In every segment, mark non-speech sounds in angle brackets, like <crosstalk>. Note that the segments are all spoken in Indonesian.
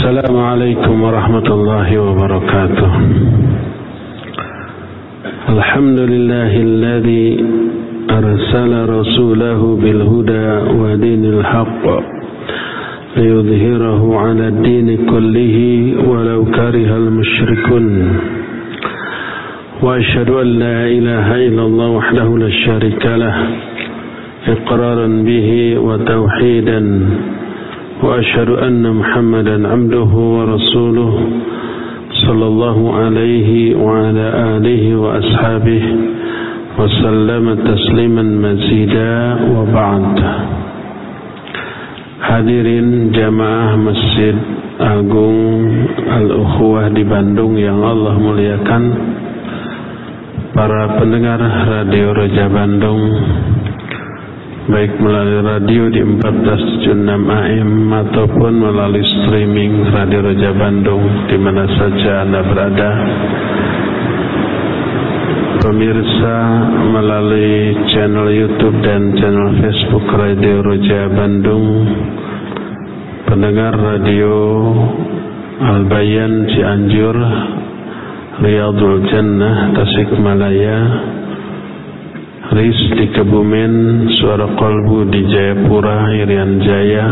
السلام عليكم ورحمة الله وبركاته. الحمد لله الذي أرسل رسوله بالهدى ودين الحق ليظهره على الدين كله ولو كره المشركون. وأشهد أن لا إله إلا الله وحده لا شريك له إقرارا به وتوحيدا. وأشهد أن محمدا عبده ورسوله صلى الله عليه وعلى آله وأصحابه وسلم تسليما مزيدا وبعد Hadirin jamaah Masjid Agung Al-Ukhuwah di Bandung yang Allah muliakan Para pendengar Radio Roja Bandung baik melalui radio di 1476 AM ataupun melalui streaming Radio Raja Bandung di mana saja Anda berada. Pemirsa melalui channel YouTube dan channel Facebook Radio Raja Bandung, pendengar radio Albayan Cianjur, Riyadul Jannah, Tasikmalaya, Riz di Kebumen, Suara Kolbu di Jayapura, Irian Jaya,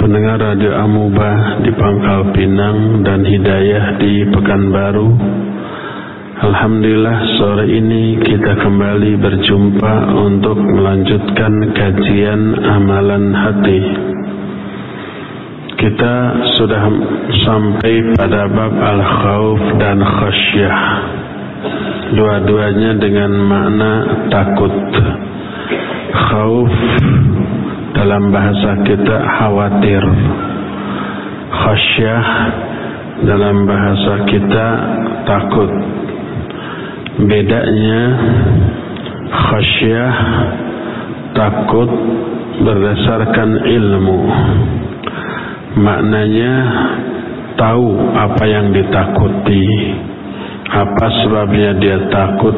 pendengar Radio Amuba di Pangkal Pinang dan Hidayah di Pekanbaru. Alhamdulillah sore ini kita kembali berjumpa untuk melanjutkan kajian amalan hati. Kita sudah sampai pada bab al-khawf dan khasyah dua-duanya dengan makna takut. Khauf dalam bahasa kita khawatir. Khasyah dalam bahasa kita takut. Bedanya khasyah takut berdasarkan ilmu. Maknanya tahu apa yang ditakuti apa sebabnya dia takut?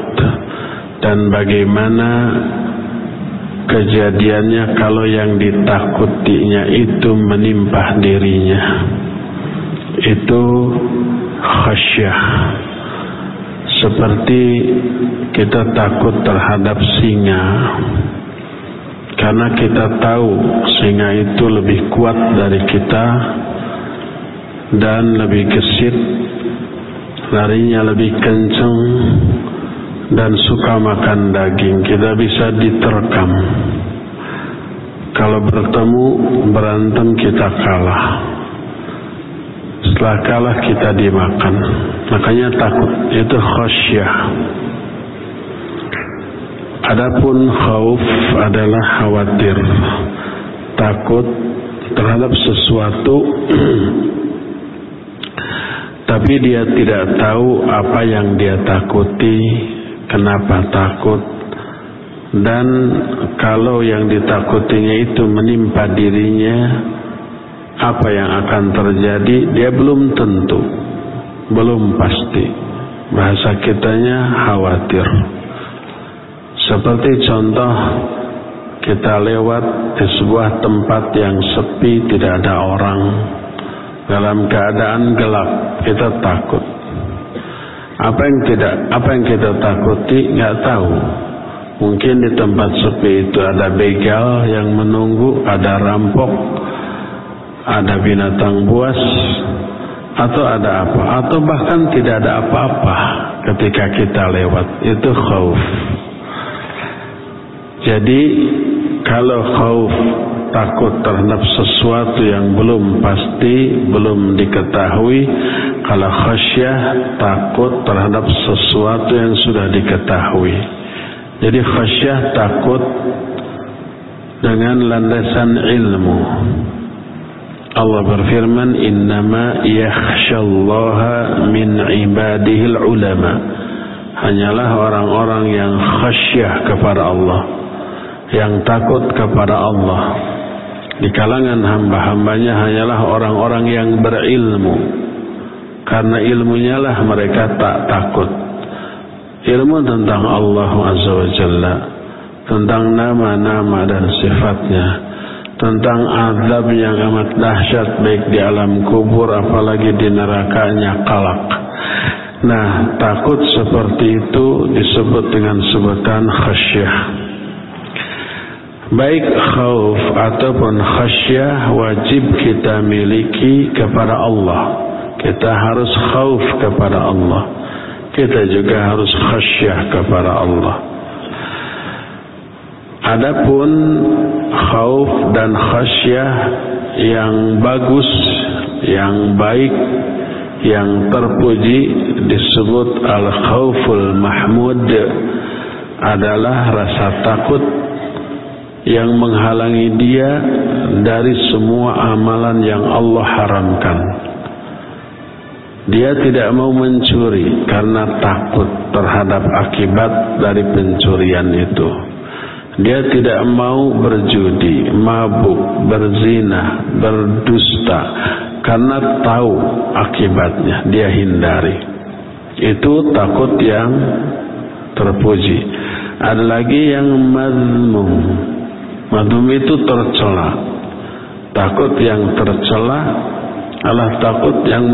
Dan bagaimana kejadiannya kalau yang ditakutinya itu menimpa dirinya? Itu khasyah. Seperti kita takut terhadap singa. Karena kita tahu singa itu lebih kuat dari kita dan lebih gesit larinya lebih kencang dan suka makan daging. Kita bisa diterkam. Kalau bertemu berantem kita kalah. Setelah kalah kita dimakan. Makanya takut. Itu khasyah. Adapun khauf adalah khawatir. Takut terhadap sesuatu <clears throat> tapi dia tidak tahu apa yang dia takuti, kenapa takut, dan kalau yang ditakutinya itu menimpa dirinya, apa yang akan terjadi, dia belum tentu, belum pasti. Bahasa kitanya khawatir. Seperti contoh, kita lewat di sebuah tempat yang sepi, tidak ada orang dalam keadaan gelap kita takut. Apa yang tidak apa yang kita takuti nggak tahu. Mungkin di tempat sepi itu ada begal yang menunggu ada rampok ada binatang buas atau ada apa. Atau bahkan tidak ada apa-apa ketika kita lewat. Itu khauf. Jadi kalau khauf takut terhadap sesuatu yang belum pasti, belum diketahui. Kalau khasyah takut terhadap sesuatu yang sudah diketahui. Jadi khasyah takut dengan landasan ilmu. Allah berfirman, "Innama yakhsyallaha min ibadihi ulama." Hanyalah orang-orang yang khasyah kepada Allah, yang takut kepada Allah di kalangan hamba-hambanya hanyalah orang-orang yang berilmu karena ilmunya lah mereka tak takut ilmu tentang Allah Azza wa Jalla tentang nama-nama dan sifatnya tentang azab yang amat dahsyat baik di alam kubur apalagi di nerakanya kalak. Nah, takut seperti itu disebut dengan sebutan khasyah. Baik khauf ataupun khasyah wajib kita miliki kepada Allah. Kita harus khauf kepada Allah. Kita juga harus khasyah kepada Allah. Adapun khauf dan khasyah yang bagus, yang baik, yang terpuji disebut al-khauful mahmud adalah rasa takut yang menghalangi dia dari semua amalan yang Allah haramkan. Dia tidak mau mencuri karena takut terhadap akibat dari pencurian itu. Dia tidak mau berjudi, mabuk, berzina, berdusta karena tahu akibatnya, dia hindari. Itu takut yang terpuji. Ada lagi yang mazmum. Mazmum itu tercela. Takut yang tercela adalah takut yang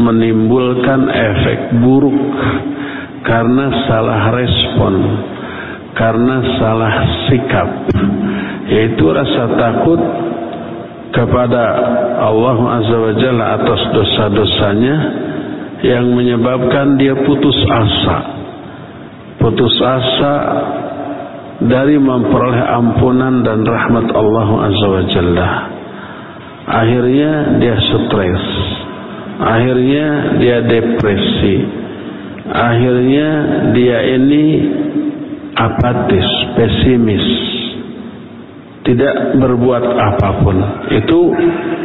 menimbulkan efek buruk. Karena salah respon. Karena salah sikap. Yaitu rasa takut kepada Allah Azza wa Jalla atas dosa-dosanya yang menyebabkan dia putus asa. Putus asa dari memperoleh ampunan dan rahmat Allah Azza wa Jalla akhirnya dia stres akhirnya dia depresi akhirnya dia ini apatis, pesimis, tidak berbuat apa pun. Itu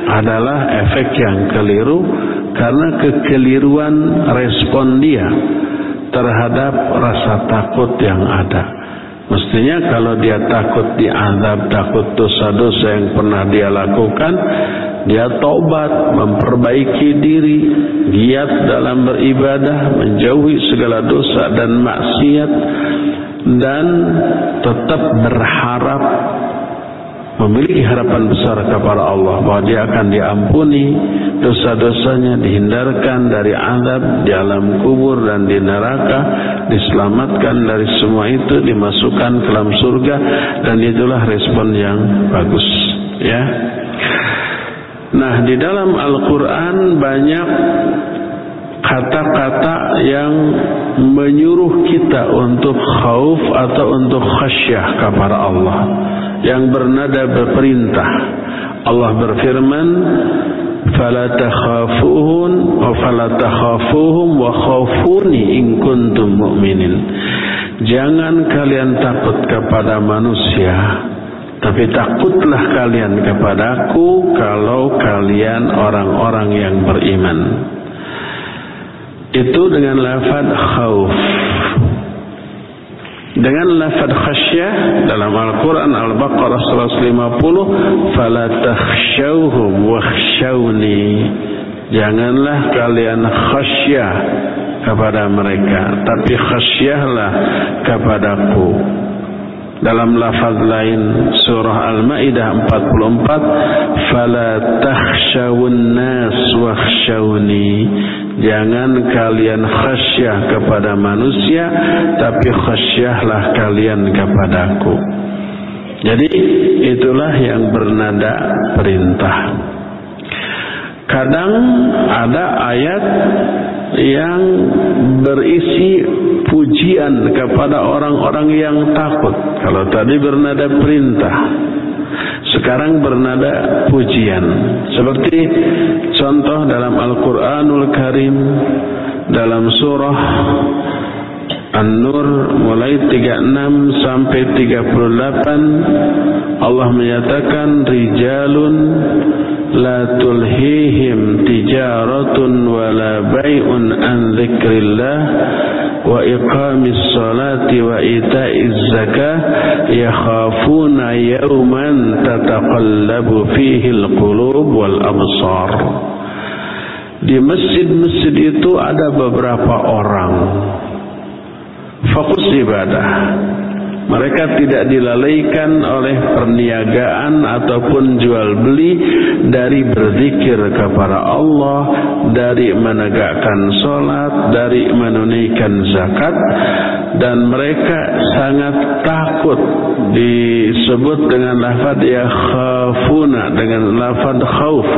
adalah efek yang keliru karena kekeliruan respon dia terhadap rasa takut yang ada. Mestinya kalau dia takut diazab, takut dosa-dosa yang pernah dia lakukan, dia tobat, memperbaiki diri, giat dalam beribadah, menjauhi segala dosa dan maksiat, dan tetap berharap memiliki harapan besar kepada Allah bahwa dia akan diampuni dosa-dosanya dihindarkan dari azab di alam kubur dan di neraka diselamatkan dari semua itu dimasukkan ke dalam surga dan itulah respon yang bagus ya. Nah di dalam Al-Qur'an banyak kata-kata yang menyuruh kita untuk khauf atau untuk khasyah kepada Allah yang bernada berperintah. Allah berfirman fala takhafuhun wa fala takhafuhum wa khafuni in kuntum mu'minin. Jangan kalian takut kepada manusia tapi takutlah kalian kepadaku kalau kalian orang-orang yang beriman itu dengan lafad khauf. Dengan lafad khasyah dalam Al-Quran Al-Baqarah 150 fala takhshawhum wakhshawni. Janganlah kalian khasyah kepada mereka tapi khasyahlah kepadaku. Dalam lafaz lain surah Al-Maidah 44 fala takhshawun nas wakhshawni jangan kalian khasyah kepada manusia tapi khasyahlah kalian kepadaku jadi itulah yang bernada perintah kadang ada ayat yang berisi pujian kepada orang-orang yang takut. Kalau tadi bernada perintah, sekarang bernada pujian. Seperti contoh dalam Al-Qur'anul Karim dalam surah An-Nur mulai 36 sampai 38 Allah menyatakan rijalun la tulhihim tijaratun wala bai'un an dzikrillah wa iqamis salati wa ita'iz zakah yakhafuna yawman tataqallabu fihi al-qulub wal absar di masjid-masjid itu ada beberapa orang. Fokus ibadah Mereka tidak dilalaikan oleh perniagaan ataupun jual beli dari berzikir kepada Allah, dari menegakkan sholat, dari menunaikan zakat dan mereka sangat takut disebut dengan lafaz ya khafuna dengan lafaz khauf.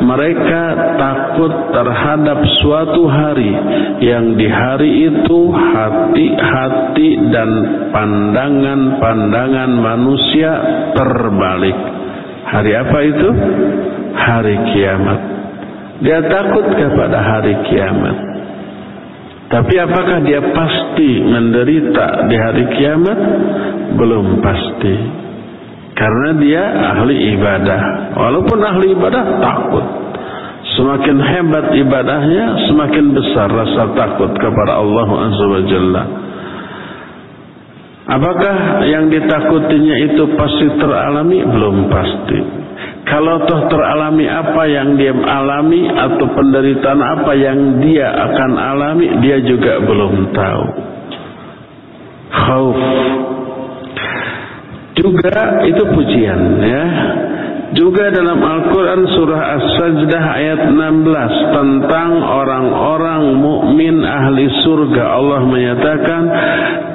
Mereka takut terhadap suatu hari yang di hari itu hati-hati dan pandangan-pandangan manusia terbalik hari apa itu hari kiamat dia takut kepada hari kiamat tapi apakah dia pasti menderita di hari kiamat? Belum pasti. Karena dia ahli ibadah. Walaupun ahli ibadah takut. Semakin hebat ibadahnya, semakin besar rasa takut kepada Allah Azza wa. Apakah yang ditakutinya itu pasti teralami? Belum pasti. Kalau toh teralami apa yang dia alami atau penderitaan apa yang dia akan alami, dia juga belum tahu. Khauf juga itu pujian ya. Juga dalam Al-Quran surah As-Sajdah ayat 16 tentang orang-orang mukmin ahli surga. Allah menyatakan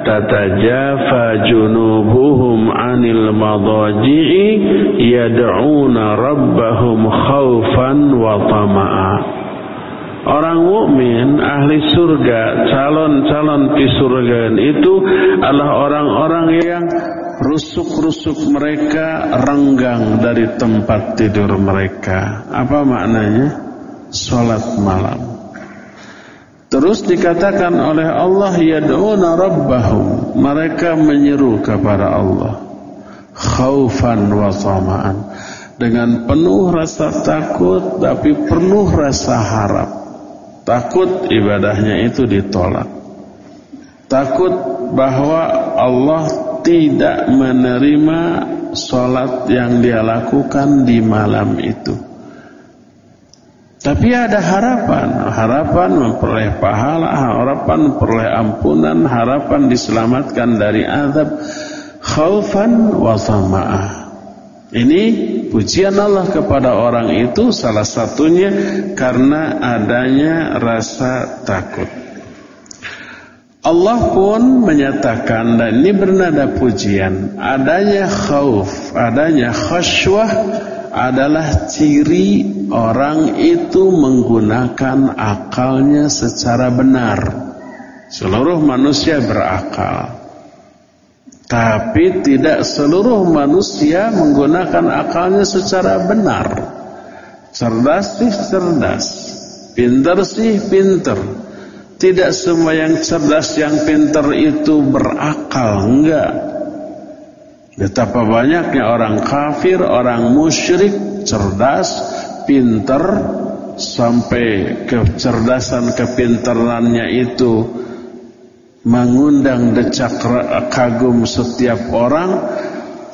tatajafa junubuhum anil madaji'i yad'una rabbahum khaufan wa tama'a. Orang mukmin ahli surga, calon-calon di surga itu adalah orang-orang yang rusuk-rusuk mereka renggang dari tempat tidur mereka. Apa maknanya? Salat malam. Terus dikatakan oleh Allah yad'una rabbahum. Mereka menyeru kepada Allah. Khaufan wa tama'an. Dengan penuh rasa takut tapi penuh rasa harap. Takut ibadahnya itu ditolak. Takut bahwa Allah tidak menerima sholat yang dia lakukan di malam itu. Tapi ada harapan, harapan memperoleh pahala, harapan memperoleh ampunan, harapan diselamatkan dari azab, khaufan wa tama'ah. Ini pujian Allah kepada orang itu salah satunya karena adanya rasa takut. Allah pun menyatakan dan ini bernada pujian adanya khauf, adanya khasywah adalah ciri orang itu menggunakan akalnya secara benar. Seluruh manusia berakal. Tapi tidak seluruh manusia menggunakan akalnya secara benar. Cerdas sih cerdas, pintar sih pintar tidak semua yang cerdas, yang pintar itu berakal, enggak. Betapa banyaknya orang kafir, orang musyrik, cerdas, pintar, sampai kecerdasan kepintarannya itu mengundang decak kagum setiap orang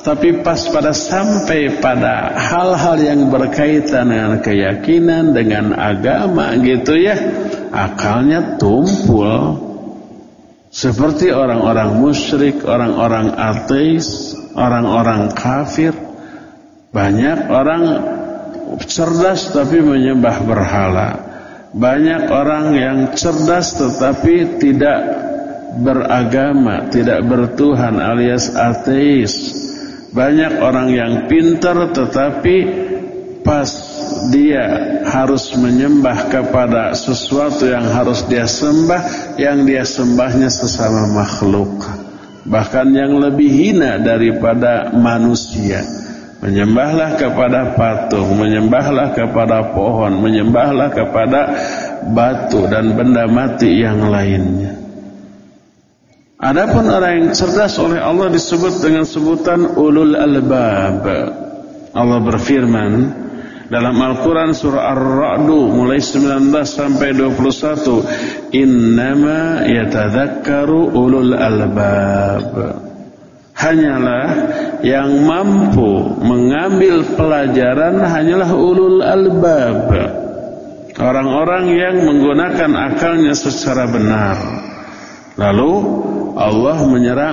tapi pas pada sampai pada hal-hal yang berkaitan dengan keyakinan, dengan agama gitu ya, akalnya tumpul. Seperti orang-orang musyrik, orang-orang ateis, orang-orang kafir. Banyak orang cerdas tapi menyembah berhala. Banyak orang yang cerdas tetapi tidak beragama, tidak bertuhan alias ateis. Banyak orang yang pintar tetapi pas dia harus menyembah kepada sesuatu yang harus dia sembah, yang dia sembahnya sesama makhluk. Bahkan yang lebih hina daripada manusia. Menyembahlah kepada patung, menyembahlah kepada pohon, menyembahlah kepada batu dan benda mati yang lainnya. Adapun orang yang cerdas oleh Allah disebut dengan sebutan ulul albab. Allah berfirman dalam Al-Quran surah Ar-Ra'du mulai 19 sampai 21 Innama yatadhakkaru ulul albab. Hanyalah yang mampu mengambil pelajaran hanyalah ulul albab. Orang-orang yang menggunakan akalnya secara benar. Lalu Allah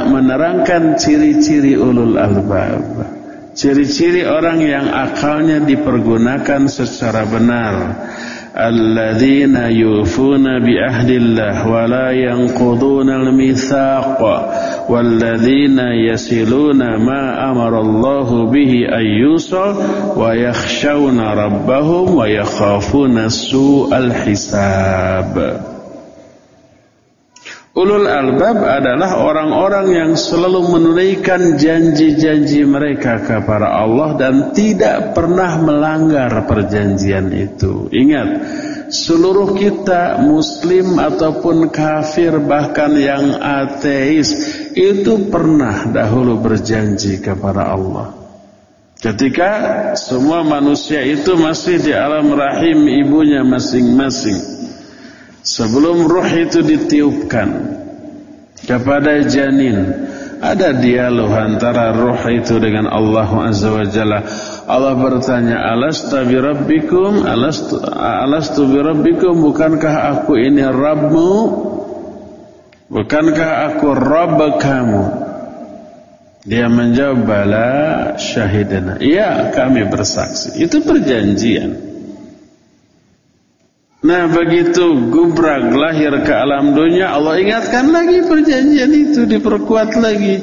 menerangkan ciri-ciri ulul albab. Ciri-ciri orang yang akalnya dipergunakan secara benar. Alladzina yufuna bi ahdillah wa la yanquduna al-mitsaq walladzina yasiluna ma amara Allah bihi ayyusal wa yakhshawna rabbahum wa yakhafuna su'al hisab. Ulul albab adalah orang-orang yang selalu menunaikan janji-janji mereka kepada Allah dan tidak pernah melanggar perjanjian itu. Ingat, seluruh kita muslim ataupun kafir bahkan yang ateis itu pernah dahulu berjanji kepada Allah. Ketika semua manusia itu masih di alam rahim ibunya masing-masing. Sebelum ruh itu ditiupkan kepada janin, ada dialog antara ruh itu dengan Allah Azza wa Jalla. Allah bertanya, "Alasta bi rabbikum? Alastu alastu bi rabbikum? Bukankah aku ini Rabbmu? Bukankah aku Rabb kamu?" Dia menjawab, "Bala syahidana." Iya, kami bersaksi. Itu perjanjian. Nah begitu gubrak lahir ke alam dunia Allah ingatkan lagi perjanjian itu diperkuat lagi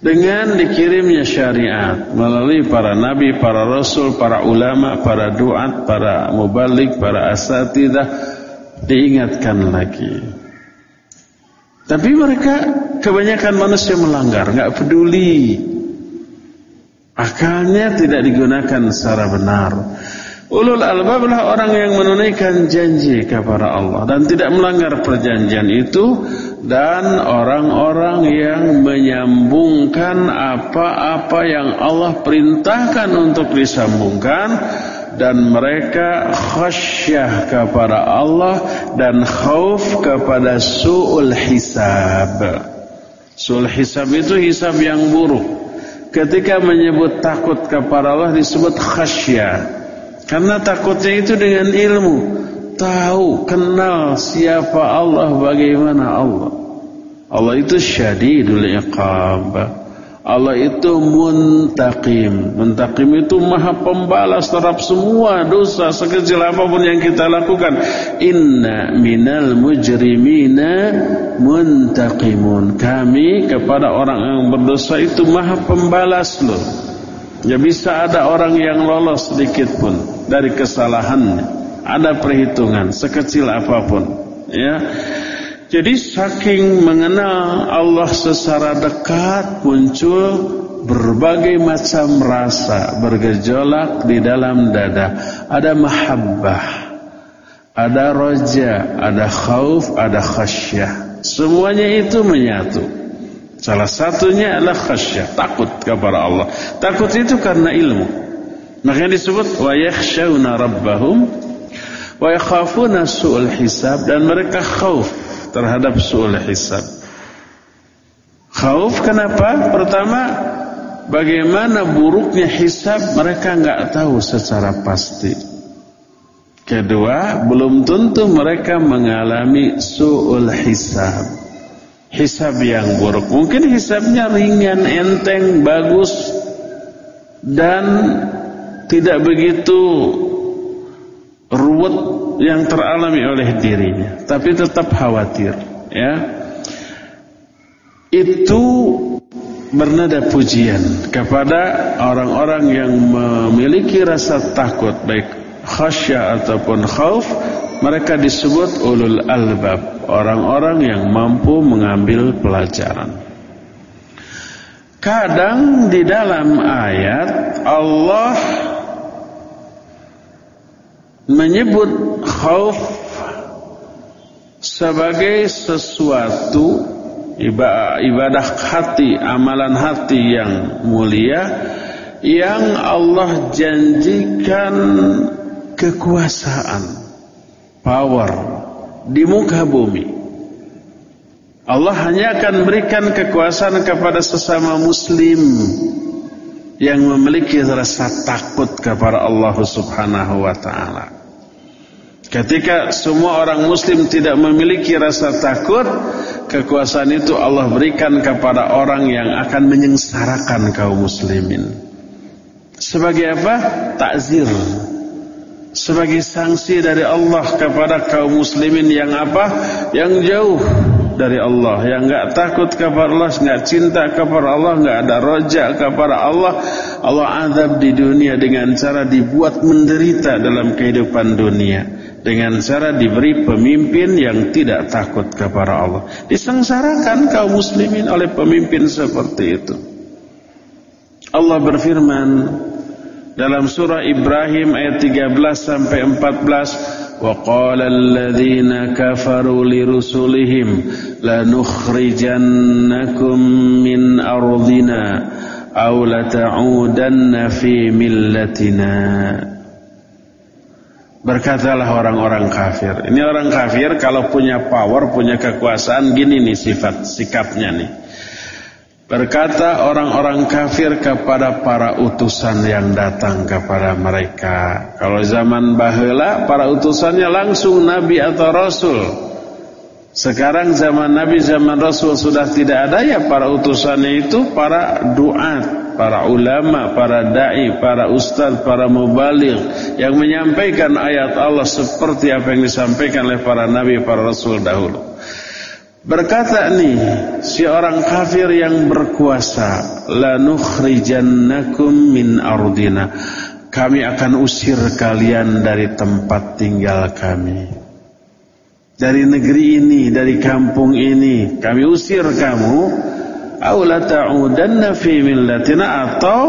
dengan dikirimnya syariat melalui para nabi, para rasul, para ulama, para duat, para mubalik, para asatidah diingatkan lagi. Tapi mereka kebanyakan manusia melanggar, nggak peduli. Akalnya tidak digunakan secara benar. Ulul albab adalah orang yang menunaikan janji kepada Allah dan tidak melanggar perjanjian itu dan orang-orang yang menyambungkan apa-apa yang Allah perintahkan untuk disambungkan dan mereka khasyah kepada Allah dan khauf kepada su'ul hisab. Su'ul hisab itu hisab yang buruk. Ketika menyebut takut kepada Allah disebut khasyah. Karena takutnya itu dengan ilmu. Tahu, kenal siapa Allah, bagaimana Allah. Allah itu syadidul iqab. Allah itu muntaqim. Muntaqim itu maha pembalas terhadap semua dosa sekecil apa pun yang kita lakukan. Inna minal mujrimina muntaqimun. Kami kepada orang yang berdosa itu maha pembalas loh. Ya bisa ada orang yang lolos sedikit pun dari kesalahannya. Ada perhitungan sekecil apa pun, ya. Jadi saking mengenal Allah secara dekat muncul berbagai macam rasa bergejolak di dalam dada. Ada mahabbah, ada roja, ada khauf, ada khasyah. Semuanya itu menyatu. Salah satunya adalah khasyah, takut kepada Allah. Takut itu karena ilmu. Makanya disebut wa yakhshawna rabbahum wa yakhafuna su'ul hisab dan mereka khauf terhadap su'ul hisab. Khauf kenapa? Pertama, bagaimana buruknya hisab mereka enggak tahu secara pasti. Kedua, belum tentu mereka mengalami su'ul hisab. Hisab yang buruk. Mungkin hisabnya ringan, enteng, bagus dan tidak begitu ruwet yang teralami oleh dirinya, tapi tetap khawatir, ya. Itu bernada pujian kepada orang-orang yang memiliki rasa takut baik khasyah ataupun khauf mereka disebut ulul albab orang-orang yang mampu mengambil pelajaran. Kadang di dalam ayat Allah menyebut khauf sebagai sesuatu ibadah hati, amalan hati yang mulia yang Allah janjikan kekuasaan, power di muka bumi. Allah hanya akan berikan kekuasaan kepada sesama muslim yang memiliki rasa takut kepada Allah Subhanahu wa taala. Ketika semua orang muslim tidak memiliki rasa takut, kekuasaan itu Allah berikan kepada orang yang akan menyengsarakan kaum muslimin. Sebagai apa? Takzir. Sebagai sanksi dari Allah kepada kaum muslimin yang apa? Yang jauh dari Allah yang enggak takut kepada Allah, enggak cinta kepada Allah, enggak ada rojak kepada Allah, Allah azab di dunia dengan cara dibuat menderita dalam kehidupan dunia dengan cara diberi pemimpin yang tidak takut kepada Allah. Disengsarakan kaum muslimin oleh pemimpin seperti itu. Allah berfirman dalam surah Ibrahim ayat 13 sampai 14 wa qala alladhina kafaru lirusulihim lanukhrijannakum min ardina aw lata'udanna fi millatina. Berkatalah orang-orang kafir Ini orang kafir kalau punya power Punya kekuasaan Gini nih sifat sikapnya nih. Berkata orang-orang kafir kepada para utusan yang datang kepada mereka. Kalau zaman bahula para utusannya langsung nabi atau rasul. Sekarang zaman nabi zaman rasul sudah tidak ada ya para utusannya itu para duat, para ulama, para dai, para ustaz, para mubaligh yang menyampaikan ayat Allah seperti apa yang disampaikan oleh para nabi, para rasul dahulu. Berkata nih si orang kafir yang berkuasa, la nukhrijannakum min ardina. Kami akan usir kalian dari tempat tinggal kami. Dari negeri ini, dari kampung ini, kami usir kamu. Aw la ta'udanna fi millatina atau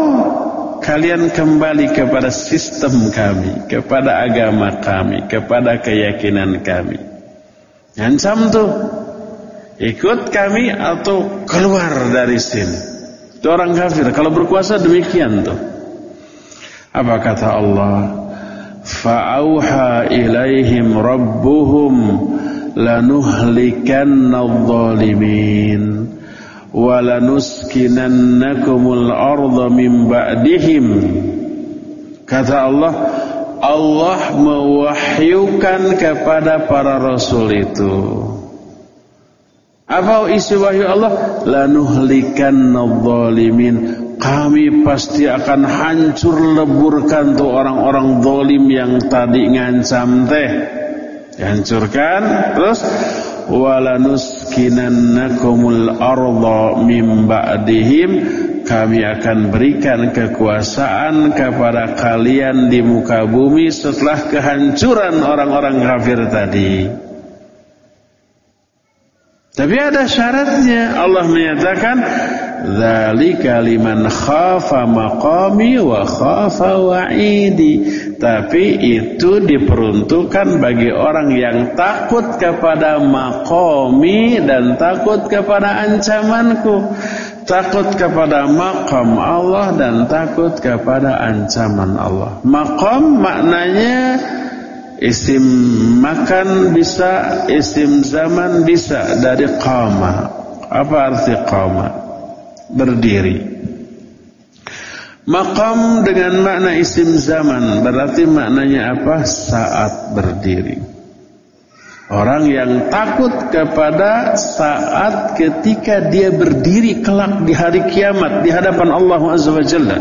kalian kembali kepada sistem kami, kepada agama kami, kepada keyakinan kami. Ngancam tuh Ikut kami atau keluar dari sini. Itu orang kafir. Kalau berkuasa demikian tuh. Apa kata Allah? Fa'auha ilaihim rabbuhum lanuhlikanna adh-dhalimin wa lanuskinannakumul arda min ba'dihim. Kata Allah, Allah mewahyukan kepada para rasul itu apa isi wahyu Allah? Lanuhlikan zalimin. Kami pasti akan hancur leburkan tuh orang-orang zalim yang tadi ngancam teh. Hancurkan terus walanuskinannakumul arda min ba'dihim kami akan berikan kekuasaan kepada kalian di muka bumi setelah kehancuran orang-orang kafir tadi. Tapi ada syaratnya. Allah menyatakan Zalika liman khafa maqami wa khafa wa'idi. Tapi itu diperuntukkan bagi orang yang takut kepada maqami dan takut kepada ancamanku. Takut kepada maqam Allah dan takut kepada ancaman Allah. Maqam maknanya Isim makan bisa, isim zaman bisa dari qama. Apa arti qama? Berdiri. Maqam dengan makna isim zaman berarti maknanya apa? Saat berdiri. Orang yang takut kepada saat ketika dia berdiri kelak di hari kiamat di hadapan Allah Azza wa Jalla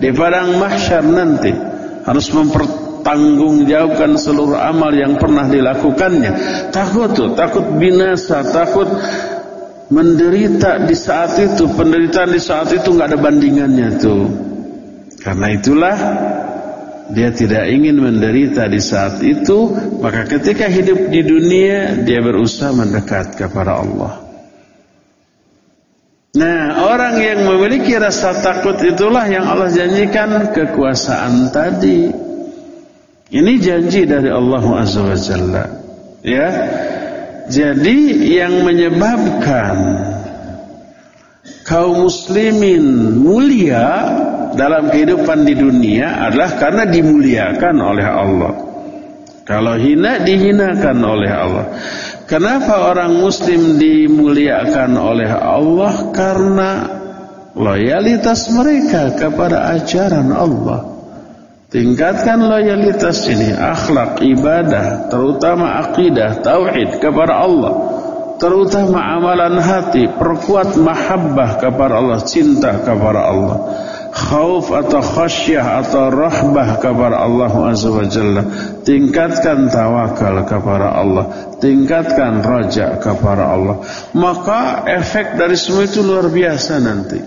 di padang mahsyar nanti harus memper tanggung jawabkan seluruh amal yang pernah dilakukannya. Takut tuh, takut binasa, takut menderita di saat itu, penderitaan di saat itu nggak ada bandingannya tuh. Karena itulah dia tidak ingin menderita di saat itu, maka ketika hidup di dunia dia berusaha mendekat kepada Allah. Nah, orang yang memiliki rasa takut itulah yang Allah janjikan kekuasaan tadi. Ini janji dari Allah Azza wa Jalla. Ya. Jadi yang menyebabkan kaum muslimin mulia dalam kehidupan di dunia adalah karena dimuliakan oleh Allah. Kalau hina dihinakan oleh Allah. Kenapa orang muslim dimuliakan oleh Allah? Karena loyalitas mereka kepada ajaran Allah Tingkatkan loyalitas ini, akhlak, ibadah, terutama akidah, tauhid kepada Allah. Terutama amalan hati, perkuat mahabbah kepada Allah, cinta kepada Allah. Khauf atau khasyah atau rahbah kepada Allah Jalla. Tingkatkan tawakal kepada Allah. Tingkatkan raja kepada Allah. Maka efek dari semua itu luar biasa nanti.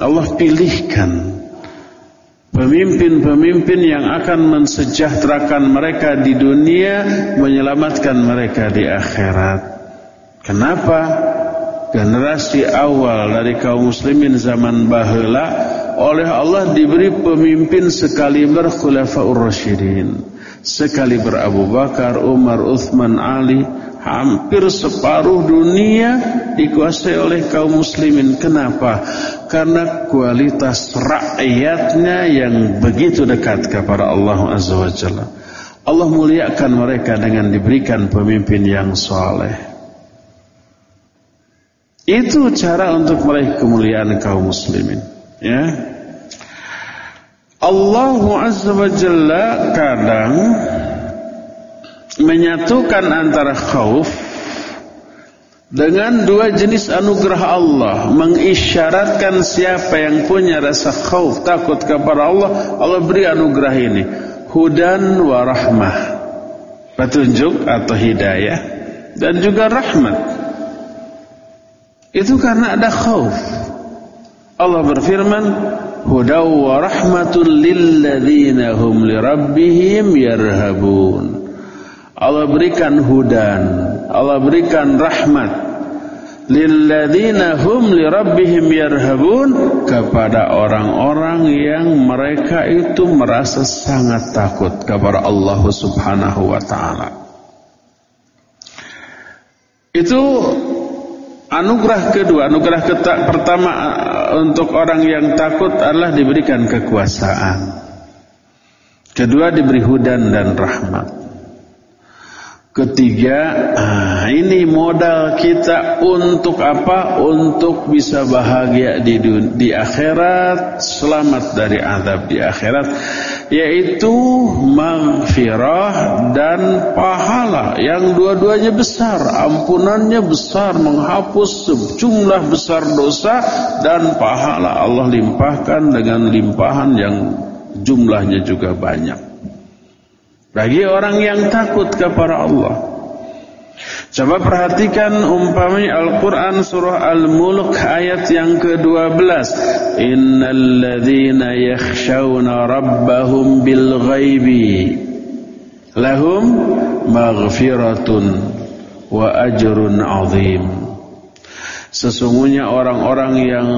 Allah pilihkan Pemimpin-pemimpin yang akan mensejahterakan mereka di dunia, menyelamatkan mereka di akhirat. Kenapa? Generasi awal dari kaum muslimin zaman bahula oleh Allah diberi pemimpin sekaliber khulafaur rasyidin. Sekaliber Abu Bakar, Umar, Uthman, Ali, hampir separuh dunia dikuasai oleh kaum muslimin. Kenapa? Karena kualitas rakyatnya yang begitu dekat kepada Allah Azza wa Jalla. Allah muliakan mereka dengan diberikan pemimpin yang soleh. Itu cara untuk meraih kemuliaan kaum muslimin. Ya. Allah Azza wa Jalla kadang menyatukan antara khauf dengan dua jenis anugerah Allah mengisyaratkan siapa yang punya rasa khauf takut kepada Allah Allah beri anugerah ini. Hudan wa rahmah petunjuk atau hidayah dan juga rahmat. Itu karena ada khauf. Allah berfirman hudaw wa rahmatul lilladzina hum lirabbihim yarhabun Allah berikan hudan, Allah berikan rahmat lilladzina hum lirabbihim yarhabun kepada orang-orang yang mereka itu merasa sangat takut kepada Allah Subhanahu wa taala. Itu anugerah kedua, anugerah pertama untuk orang yang takut adalah diberikan kekuasaan. Kedua diberi hudan dan rahmat. Ketiga, ah, ini modal kita untuk apa? Untuk bisa bahagia di di akhirat, selamat dari azab di akhirat, yaitu maghfirah dan pahala yang dua-duanya besar, ampunannya besar, menghapus sejumlah besar dosa dan pahala Allah limpahkan dengan limpahan yang jumlahnya juga banyak. Bagi orang yang takut kepada Allah. Coba perhatikan umpamai Al-Quran surah Al-Mulk ayat yang ke-12. Innal ladhina yakhshawna rabbahum bil ghaibi. Lahum maghfiratun wa ajrun azim. Sesungguhnya orang-orang yang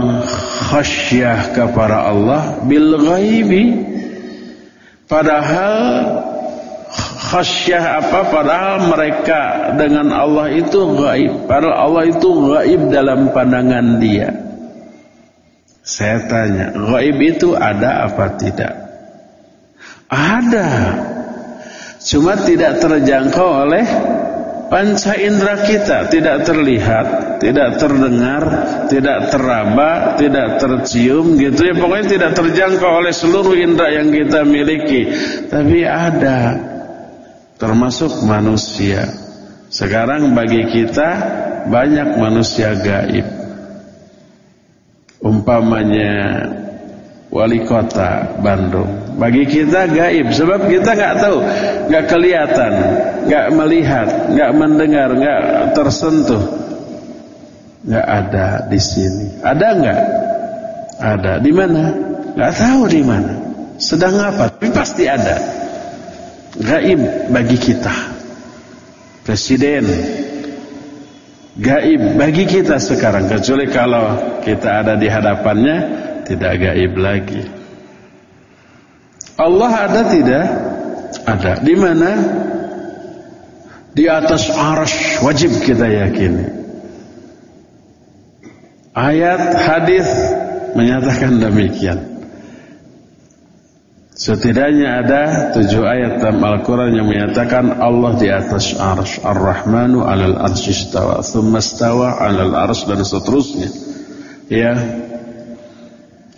khasyah kepada Allah bil ghaibi. Padahal khasyah apa padahal mereka dengan Allah itu gaib. Padahal Allah itu gaib dalam pandangan dia. Saya tanya gaib itu ada apa tidak? Ada. Cuma tidak terjangkau oleh panca indera kita. Tidak terlihat, tidak terdengar, tidak teraba, tidak tercium gitu ya. Pokoknya tidak terjangkau oleh seluruh indera yang kita miliki. Tapi ada termasuk manusia. Sekarang bagi kita banyak manusia gaib. Umpamanya wali kota Bandung. Bagi kita gaib sebab kita nggak tahu, nggak kelihatan, nggak melihat, nggak mendengar, nggak tersentuh. Nggak ada di sini. Ada nggak? Ada. Di mana? Nggak tahu di mana. Sedang apa? Tapi pasti ada gaib bagi kita. Presiden gaib bagi kita sekarang kecuali kalau kita ada di hadapannya tidak gaib lagi. Allah ada tidak? Ada. Di mana? Di atas arash wajib kita yakini. Ayat hadis menyatakan demikian. Setidaknya ada tujuh ayat dalam Al-Quran yang menyatakan Allah di atas arsh. Ar-Rahmanu alal arsh istawa. Thumma istawa alal arsh dan seterusnya. Ya.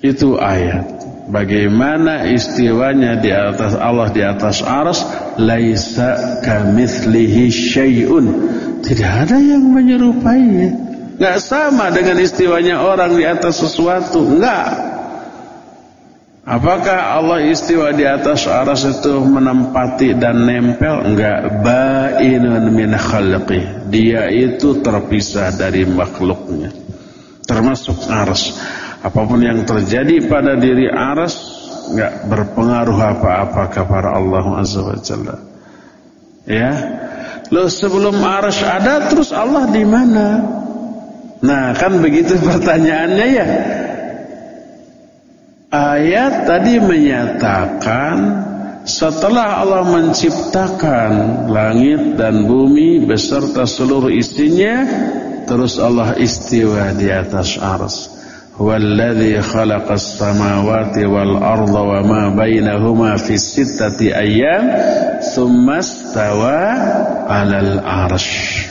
Itu ayat. bagaimana istiwanya di atas Allah di atas ars laisa kamitslihi syai'un tidak ada yang menyerupainya enggak sama dengan istiwanya orang di atas sesuatu enggak Apakah Allah istiwa di atas aras itu menempati dan nempel? Enggak. Ba'inun min khalqi. Dia itu terpisah dari makhluknya. Termasuk aras. Apa pun yang terjadi pada diri aras enggak berpengaruh apa-apa kepada Allah Azza. Ya. Loh sebelum aras ada terus Allah di mana? Nah, kan begitu pertanyaannya ya. Ayat tadi menyatakan setelah Allah menciptakan langit dan bumi beserta seluruh isinya terus Allah istiwa di atas ars. Walladzi khalaqas samawati wal arda wa ma bainahuma fi sittati ayyam thumma stawa 'alal arsy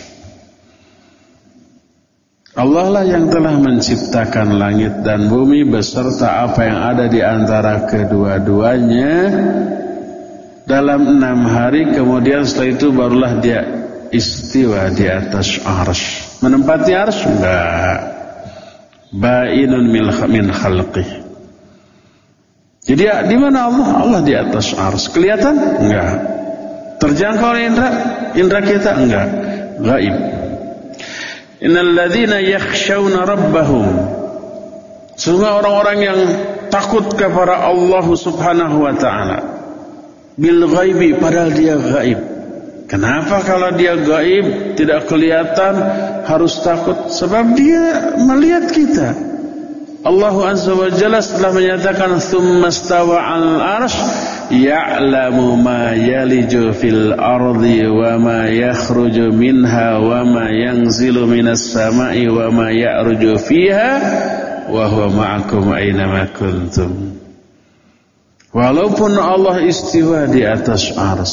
Allah lah yang telah menciptakan langit dan bumi beserta apa yang ada di antara kedua-duanya. Dalam enam hari kemudian setelah itu barulah dia istiwa di atas arsh. Menempati arsh? Enggak. Bainun min khalqi jadi di mana Allah? Allah di atas arsh. Kelihatan? Enggak. Terjangkau oleh indra indra kita? Enggak. Gaib Innal ladzina yakhshawna rabbahum Sungguh orang-orang yang takut kepada Allah Subhanahu wa taala bil ghaibi padahal dia gaib. Kenapa kalau dia gaib tidak kelihatan harus takut? Sebab dia melihat kita. Allah Azza wa Jalla setelah menyatakan thumma stawa al arsh ya'lamu ma yaliju fil ardi wa ma yakhruju minha wa ma yanzilu minas sama'i wa ma ya'ruju fiha wa huwa ma'akum aina ma kuntum. Walaupun Allah istiwa di atas ars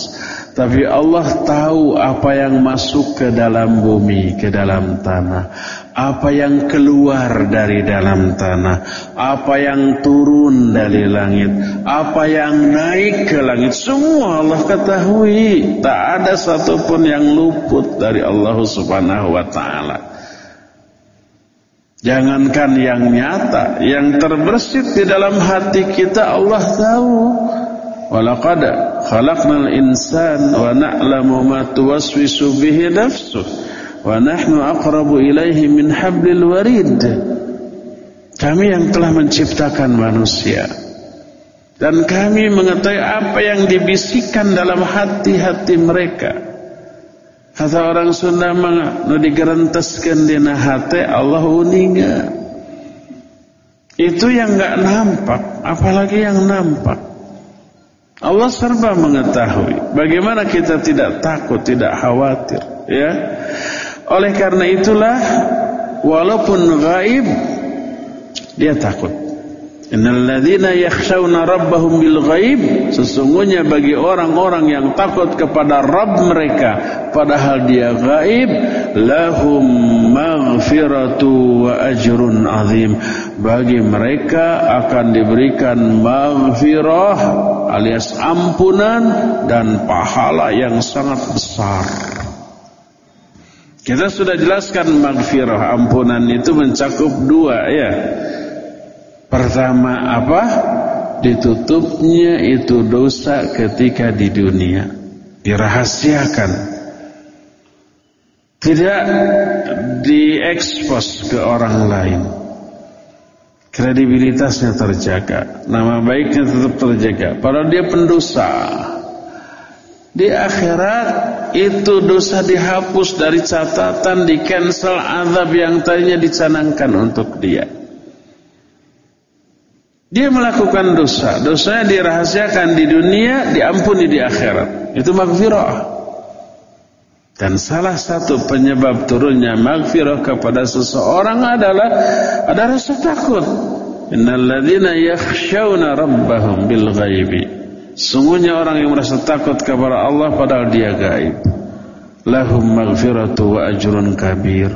tapi Allah tahu apa yang masuk ke dalam bumi, ke dalam tanah apa yang keluar dari dalam tanah, apa yang turun dari langit, apa yang naik ke langit, semua Allah ketahui. Tak ada satupun yang luput dari Allah Subhanahu wa taala. Jangankan yang nyata, yang terbersit di dalam hati kita Allah tahu. Walaqad khalaqnal insan wa na'lamu ma bihi nafsuh wa nahnu aqrabu ilaihi min hablil warid. Kami yang telah menciptakan manusia. Dan kami mengetahui apa yang dibisikkan dalam hati-hati mereka. Kata orang Sunda mah nu digerenteskeun dina hate Allah uninga. Itu yang enggak nampak apalagi yang nampak. Allah serba mengetahui bagaimana kita tidak takut tidak khawatir ya oleh karena itulah walaupun gaib dia takut. Innal ladzina yakhshawna rabbahum bil ghaib sesungguhnya bagi orang-orang yang takut kepada Rabb mereka padahal dia gaib lahum maghfiratu wa ajrun azim bagi mereka akan diberikan maghfirah alias ampunan dan pahala yang sangat besar kita sudah jelaskan maghfirah ampunan itu mencakup dua ya. Pertama apa? Ditutupnya itu dosa ketika di dunia. Dirahasiakan. Tidak diekspos ke orang lain. Kredibilitasnya terjaga. Nama baiknya tetap terjaga. Padahal dia pendosa. Di akhirat itu dosa dihapus dari catatan, di cancel azab yang tadinya dicanangkan untuk dia. Dia melakukan dosa, dosanya dirahasiakan di dunia, diampuni di akhirat. Itu maghfirah. Dan salah satu penyebab turunnya maghfirah kepada seseorang adalah ada rasa takut. Innal ladzina yakhshawna rabbahum bil ghaibi Sungguhnya orang yang merasa takut kepada Allah padahal dia gaib. Lahum maghfiratu wa ajrun kabir.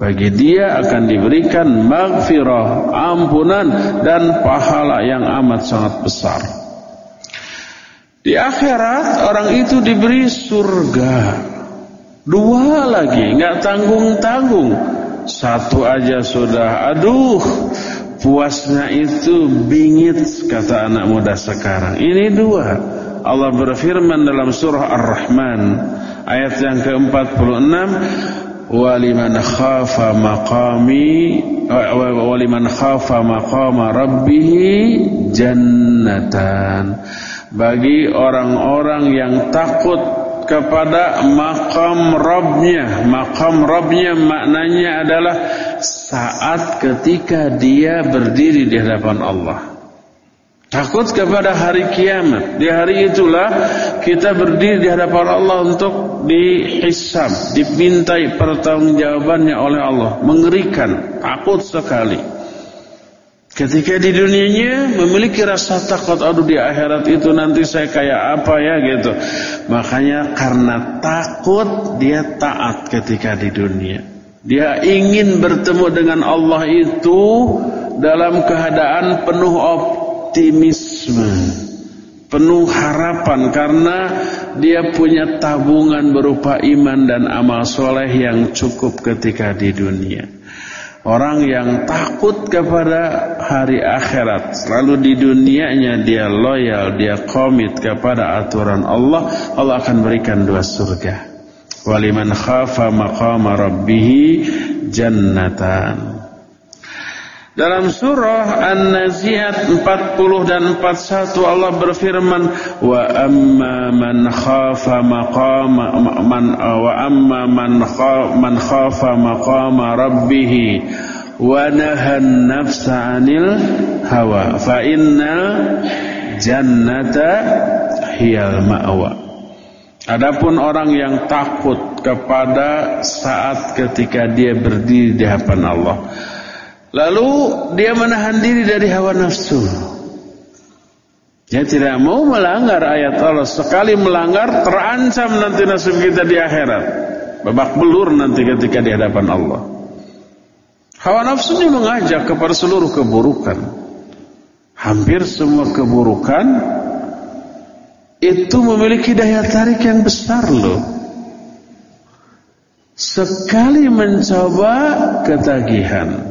bagi dia akan diberikan maghfirah, ampunan dan pahala yang amat sangat besar. Di akhirat orang itu diberi surga. Dua lagi, nggak tanggung-tanggung. Satu aja sudah, aduh, puasnya itu bingit kata anak muda sekarang. Ini dua. Allah berfirman dalam surah Ar-Rahman ayat yang ke-46 waliman khafa maqami waliman khafa maqama rabbih jannatan bagi orang-orang yang takut kepada makam Rabbnya makam Rabbnya maknanya adalah saat ketika dia berdiri di hadapan Allah Takut kepada hari kiamat. Di hari itulah kita berdiri di hadapan Allah untuk dihisab, dimintai pertanggungjawabannya oleh Allah. Mengerikan, takut sekali. Ketika di dunianya memiliki rasa takut, aduh di akhirat itu nanti saya kayak apa ya gitu. Makanya karena takut dia taat ketika di dunia. Dia ingin bertemu dengan Allah itu dalam keadaan penuh optimisme penuh harapan karena dia punya tabungan berupa iman dan amal soleh yang cukup ketika di dunia. Orang yang takut kepada hari akhirat Lalu di dunianya dia loyal Dia komit kepada aturan Allah Allah akan berikan dua surga. Waliman khafa maqama jannatan dalam surah An-Naziat 40 dan 41 Allah berfirman wa amma man khafa maqama man wa amma man khafa man khafa maqama rabbih wa nahan nafsa 'anil hawa fa innal jannata hiyal ma'wa. Adapun orang yang takut kepada saat ketika dia berdiri di hadapan Allah Lalu dia menahan diri dari hawa nafsu. Dia tidak mau melanggar ayat Allah. Sekali melanggar terancam nanti nasib kita di akhirat. Babak belur nanti ketika di hadapan Allah. Hawa nafsu ini mengajak kepada seluruh keburukan. Hampir semua keburukan itu memiliki daya tarik yang besar loh. Sekali mencoba ketagihan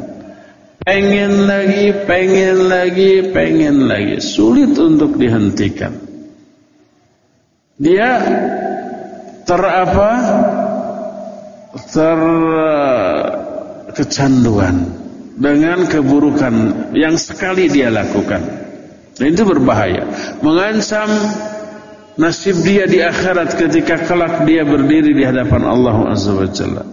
pengen lagi, pengen lagi, pengen lagi. Sulit untuk dihentikan. Dia terapa? Terkecanduan dengan keburukan yang sekali dia lakukan. Dan itu berbahaya. Mengancam nasib dia di akhirat ketika kelak dia berdiri di hadapan Allah Azza wa Jalla.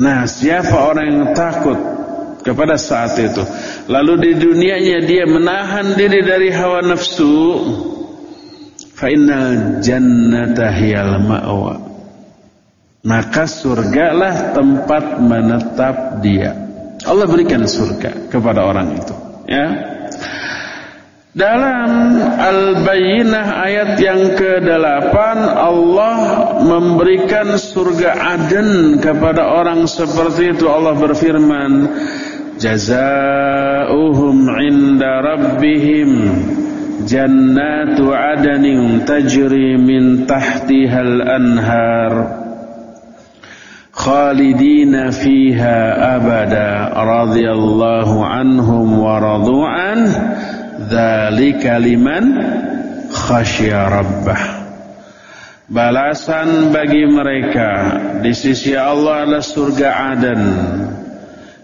Nah, siapa orang yang takut kepada saat itu. Lalu di dunianya dia menahan diri dari hawa nafsu. Fa innal jannata hiyal ma'wa. Maka surgalah tempat menetap dia. Allah berikan surga kepada orang itu, ya. Dalam Al-Bayyinah ayat yang ke-8 Allah memberikan surga aden kepada orang seperti itu. Allah berfirman Jazauhum inda rabbihim jannatu adanin tajri min tahtihal anhar khalidina fiha abada radhiyallahu anhum wa radu'an dzalika liman khasya rabbah. Balasan bagi mereka di sisi Allah adalah surga Aden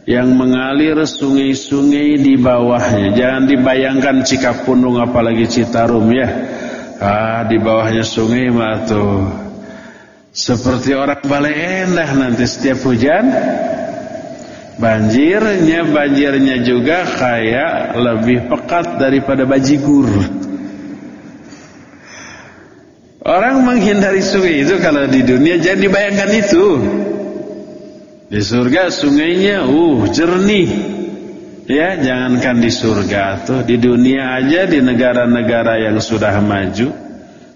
yang mengalir sungai-sungai di bawahnya. Jangan dibayangkan Cikapundung apalagi Citarum ya. Ah di bawahnya sungai mah tuh. Seperti orang balai endah nanti setiap hujan banjirnya banjirnya juga kayak lebih pekat daripada bajigur. Orang menghindari sungai itu kalau di dunia jangan dibayangkan itu. Di surga sungainya uh jernih. Ya, jangankan di surga tuh, di dunia aja di negara-negara yang sudah maju,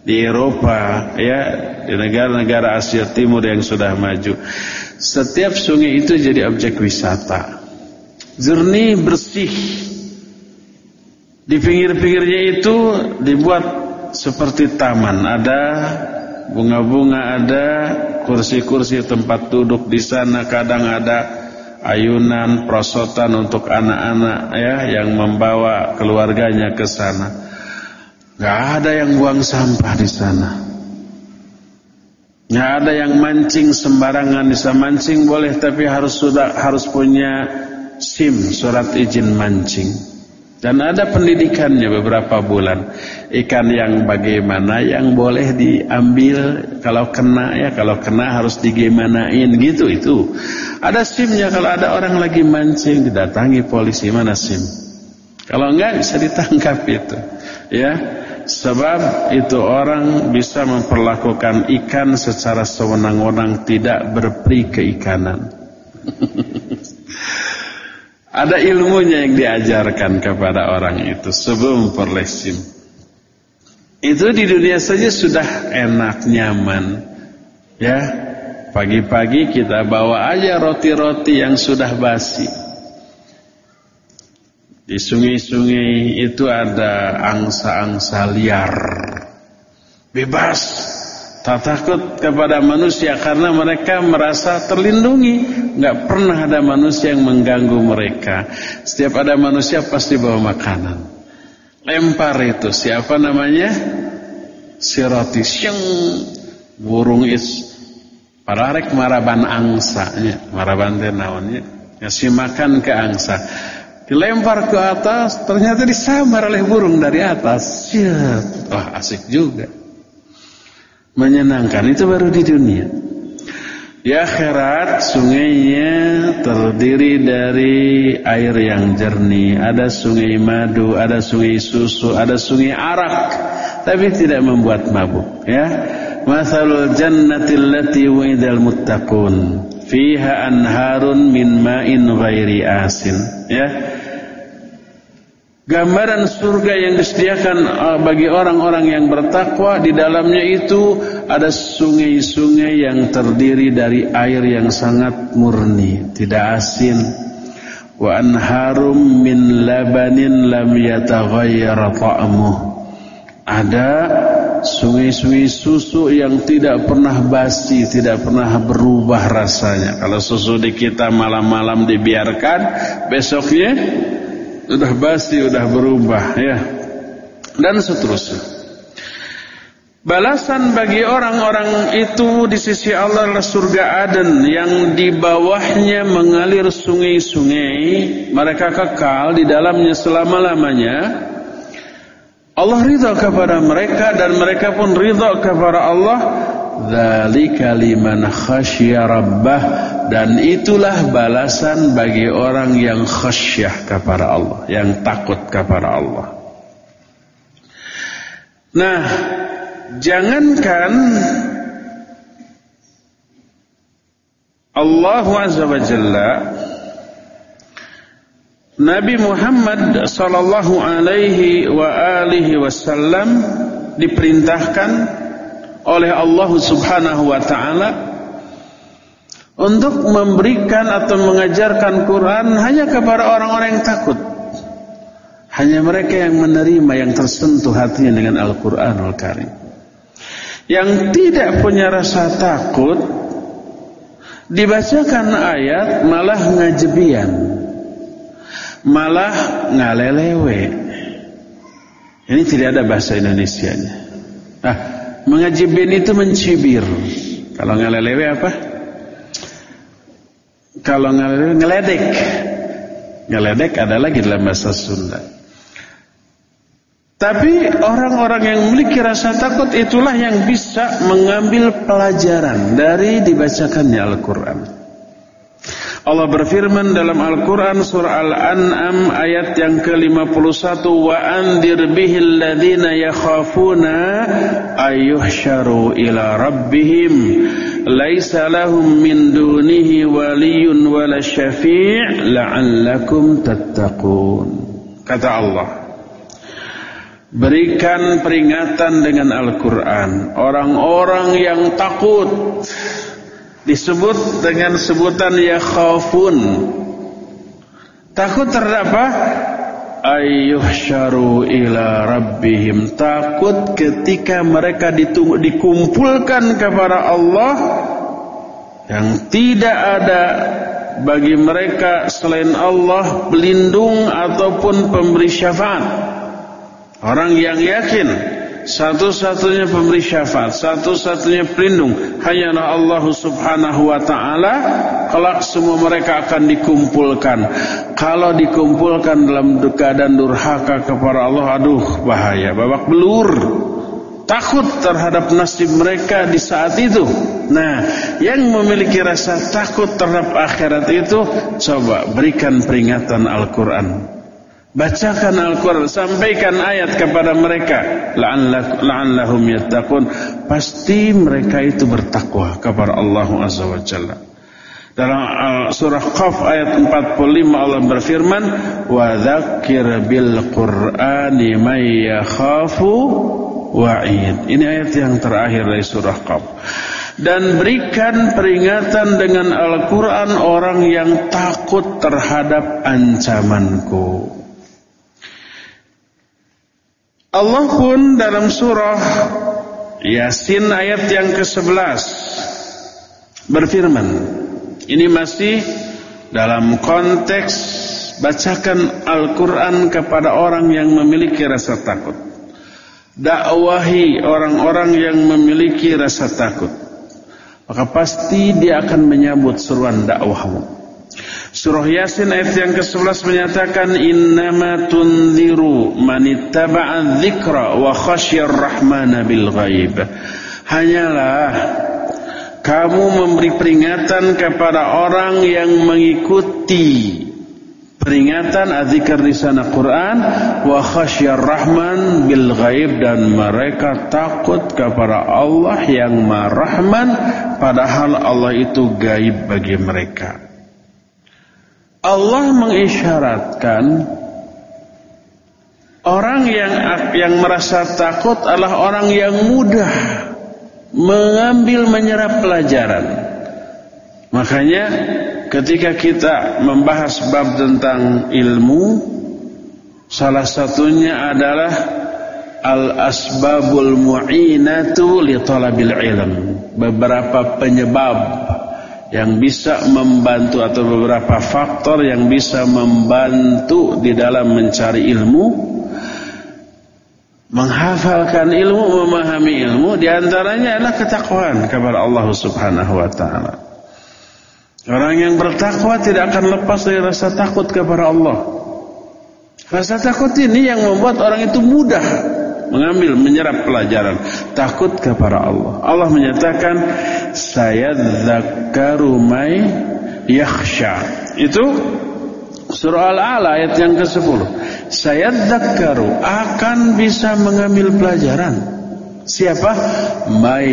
di Eropa, ya, di negara-negara Asia Timur yang sudah maju. Setiap sungai itu jadi objek wisata. Jernih, bersih. Di pinggir-pinggirnya itu dibuat seperti taman. Ada bunga-bunga, ada kursi-kursi tempat duduk di sana. Kadang ada ayunan prosotan untuk anak-anak ya yang membawa keluarganya ke sana. Gak ada yang buang sampah di sana. Gak ada yang mancing sembarangan bisa mancing boleh tapi harus sudah harus punya SIM surat izin mancing. Dan ada pendidikannya beberapa bulan. Ikan yang bagaimana yang boleh diambil kalau kena ya kalau kena harus digimanain gitu itu. Ada SIMnya kalau ada orang lagi mancing didatangi polisi mana SIM. Kalau enggak bisa ditangkap itu. Ya. Sebab itu orang bisa memperlakukan ikan secara sewenang-wenang tidak berperi keikanan. <laughs> Ada ilmunya yang diajarkan kepada orang itu sebelum perlesim. Itu di dunia saja sudah enak, nyaman. Ya, pagi-pagi kita bawa aja roti-roti yang sudah basi. Di sungai-sungai itu ada angsa-angsa liar. Bebas Tak takut kepada manusia karena mereka merasa terlindungi. Nggak pernah ada manusia yang mengganggu mereka. Setiap ada manusia pasti bawa makanan. Lempar itu siapa namanya? Si roti syeng burung is pararek maraban angsa maraban teh naonnya ngasih makan ke angsa dilempar ke atas ternyata disambar oleh burung dari atas. Wah asik juga. Menyenangkan itu baru di dunia. Di akhirat sungainya terdiri dari air yang jernih. Ada sungai madu ada sungai susu ada sungai arak. Tapi tidak membuat mabuk ya. Masalul jannati allati wa'idal muttaqun fiha anharun min ma'in ghairi asin ya Gambaran surga yang disediakan uh, bagi orang-orang yang bertakwa di dalamnya itu ada sungai-sungai yang terdiri dari air yang sangat murni, tidak asin. Wa anharum min labanin lam yataghayyar ta'muh. Ada sungai-sungai susu yang tidak pernah basi, tidak pernah berubah rasanya. Kalau susu di kita malam-malam dibiarkan, besoknya sudah basi, sudah berubah ya. Dan seterusnya. Balasan bagi orang-orang itu di sisi Allah adalah surga Aden yang di bawahnya mengalir sungai-sungai, mereka kekal di dalamnya selama-lamanya. Allah ridha kepada mereka dan mereka pun ridha kepada Allah Dzalika liman khasya rabbah dan itulah balasan bagi orang yang khasyah kepada Allah, yang takut kepada Allah. Nah, jangankan Allah Azza wa Jalla Nabi Muhammad sallallahu alaihi wa alihi wasallam diperintahkan oleh Allah Subhanahu wa taala untuk memberikan atau mengajarkan Quran hanya kepada orang-orang yang takut. Hanya mereka yang menerima yang tersentuh hatinya dengan Al-Qur'anul Karim. Yang tidak punya rasa takut dibacakan ayat malah ngajebian. Malah ngalelewe. Ini tidak ada bahasa Indonesianya. Ah, Mengajibin itu mencibir. Kalau ngelelewe apa? Kalau ngelelewe ngeledek. Ngeledek ada lagi dalam bahasa Sunda. Tapi orang-orang yang memiliki rasa takut itulah yang bisa mengambil pelajaran dari dibacakannya Al-Quran. Allah berfirman dalam Al-Quran surah Al-An'am ayat yang ke-51 wa andir bihil ladhina yakhafuna ayyuhsharu ila rabbihim. Laisa lahum min dunihi waliyun wala syafi' la'allakum tattaqun. Kata Allah berikan peringatan dengan Al-Quran. Orang-orang yang takut disebut dengan sebutan yakhafun. Takut terhadap apa? Ayyuhsyaru ila rabbihim. Takut ketika mereka ditunggu, dikumpulkan kepada Allah yang tidak ada bagi mereka selain Allah pelindung ataupun pemberi syafaat. Orang yang yakin satu-satunya pemberi syafaat, satu-satunya pelindung hanyalah Allah Subhanahu wa taala. Kelak semua mereka akan dikumpulkan. Kalau dikumpulkan dalam keadaan durhaka kepada Allah, aduh bahaya, babak belur. Takut terhadap nasib mereka di saat itu. Nah, yang memiliki rasa takut terhadap akhirat itu, coba berikan peringatan Al-Quran. Bacakan Al-Quran, sampaikan ayat kepada mereka. La'allahum yattaqun. Pasti mereka itu bertakwa kepada Allah Azza wa Jalla. Dalam surah Qaf ayat 45 Allah berfirman, "Wa dzakir bil Qur'ani may yakhafu wa'id." Ini ayat yang terakhir dari surah Qaf. Dan berikan peringatan dengan Al-Quran orang yang takut terhadap ancamanku. Allah pun dalam surah Yasin ayat yang ke-11 berfirman. Ini masih dalam konteks bacakan Al-Quran kepada orang yang memiliki rasa takut. Dakwahi orang-orang yang memiliki rasa takut. Maka pasti dia akan menyambut seruan dakwahmu. Surah Yasin ayat yang ke-11 menyatakan innama tunziru man ittaba'a dzikra wa khasyar rahmana bil ghaib. Hanyalah kamu memberi peringatan kepada orang yang mengikuti peringatan adzikr di sana Quran wa khasyar rahman bil ghaib dan mereka takut kepada Allah yang Maha Rahman padahal Allah itu gaib bagi mereka. Allah mengisyaratkan orang yang yang merasa takut adalah orang yang mudah mengambil menyerap pelajaran. Makanya ketika kita membahas bab tentang ilmu salah satunya adalah al asbabul mu'inatu li talabil ilm. Beberapa penyebab yang bisa membantu atau beberapa faktor yang bisa membantu di dalam mencari ilmu menghafalkan ilmu memahami ilmu di antaranya adalah ketakwaan kepada Allah Subhanahu wa taala. Orang yang bertakwa tidak akan lepas dari rasa takut kepada Allah. Rasa takut ini yang membuat orang itu mudah mengambil menyerap pelajaran. Takut kepada Allah. Allah menyatakan saya zakaru may yakhsha. Itu surah al-ala ayat yang ke-10 saya zakaru akan bisa mengambil pelajaran. Siapa? May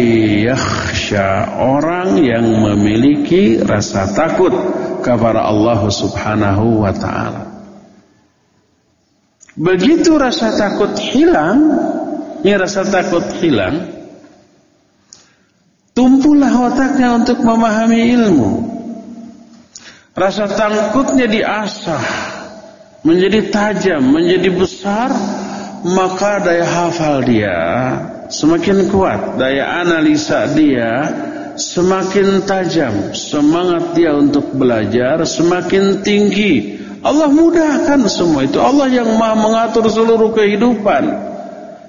yakhsha. Orang yang memiliki rasa takut kepada Allah Subhanahu wa taala Begitu rasa takut hilang, ini rasa takut hilang, tumpulah otaknya untuk memahami ilmu. Rasa takutnya diasah, menjadi tajam, menjadi besar, maka daya hafal dia semakin kuat, daya analisa dia semakin tajam, semangat dia untuk belajar semakin tinggi. Allah mudahkan semua itu. Allah yang maha mengatur seluruh kehidupan.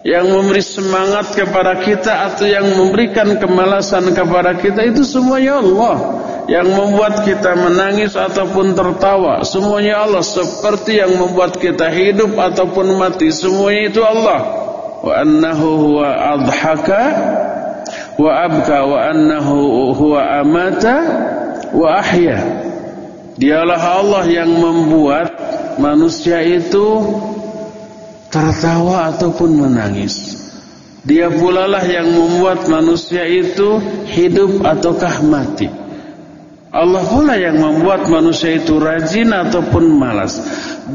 Yang memberi semangat kepada kita atau yang memberikan kemalasan kepada kita itu semuanya Allah. Yang membuat kita menangis ataupun tertawa. Semuanya Allah. Seperti yang membuat kita hidup ataupun mati. Semuanya itu Allah. Wa annahu huwa adhaka wa abka wa annahu huwa amata wa ahya. Dialah Allah yang membuat manusia itu tertawa ataupun menangis. Dia pula lah yang membuat manusia itu hidup ataukah mati. Allah pula yang membuat manusia itu rajin ataupun malas.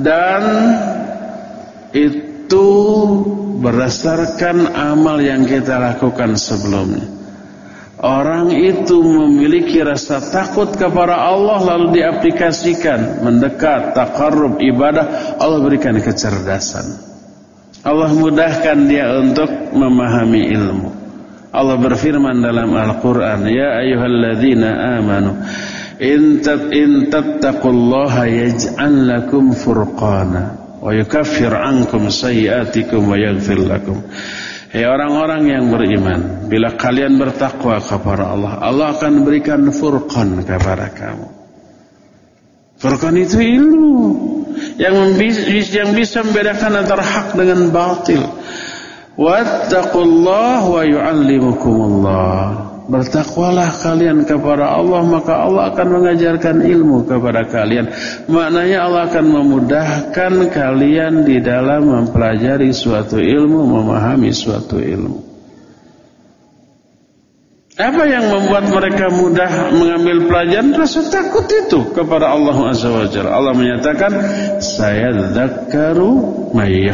Dan itu berdasarkan amal yang kita lakukan sebelumnya. Orang itu memiliki rasa takut kepada Allah lalu diaplikasikan mendekat takarrub ibadah Allah berikan kecerdasan. Allah mudahkan dia untuk memahami ilmu. Allah berfirman dalam Al-Qur'an, "Ya ayyuhalladzina amanu in tattaqullaha yaj'al lakum furqana wa yukaffir 'ankum sayyi'atikum wa yaghfir lakum." Hei orang-orang yang beriman, bila kalian bertakwa kepada Allah, Allah akan berikan furqan kepada kamu. Furqan itu ilmu yang yang bisa membedakan antara hak dengan batil. Wattaqullah wa yu'allimukumullah. Bertakwalah kalian kepada Allah maka Allah akan mengajarkan ilmu kepada kalian. Maknanya Allah akan memudahkan kalian di dalam mempelajari suatu ilmu, memahami suatu ilmu. Apa yang membuat mereka mudah mengambil pelajaran? Rasa takut itu kepada Allah Azza wa. Allah menyatakan, "Saya dzakkaru may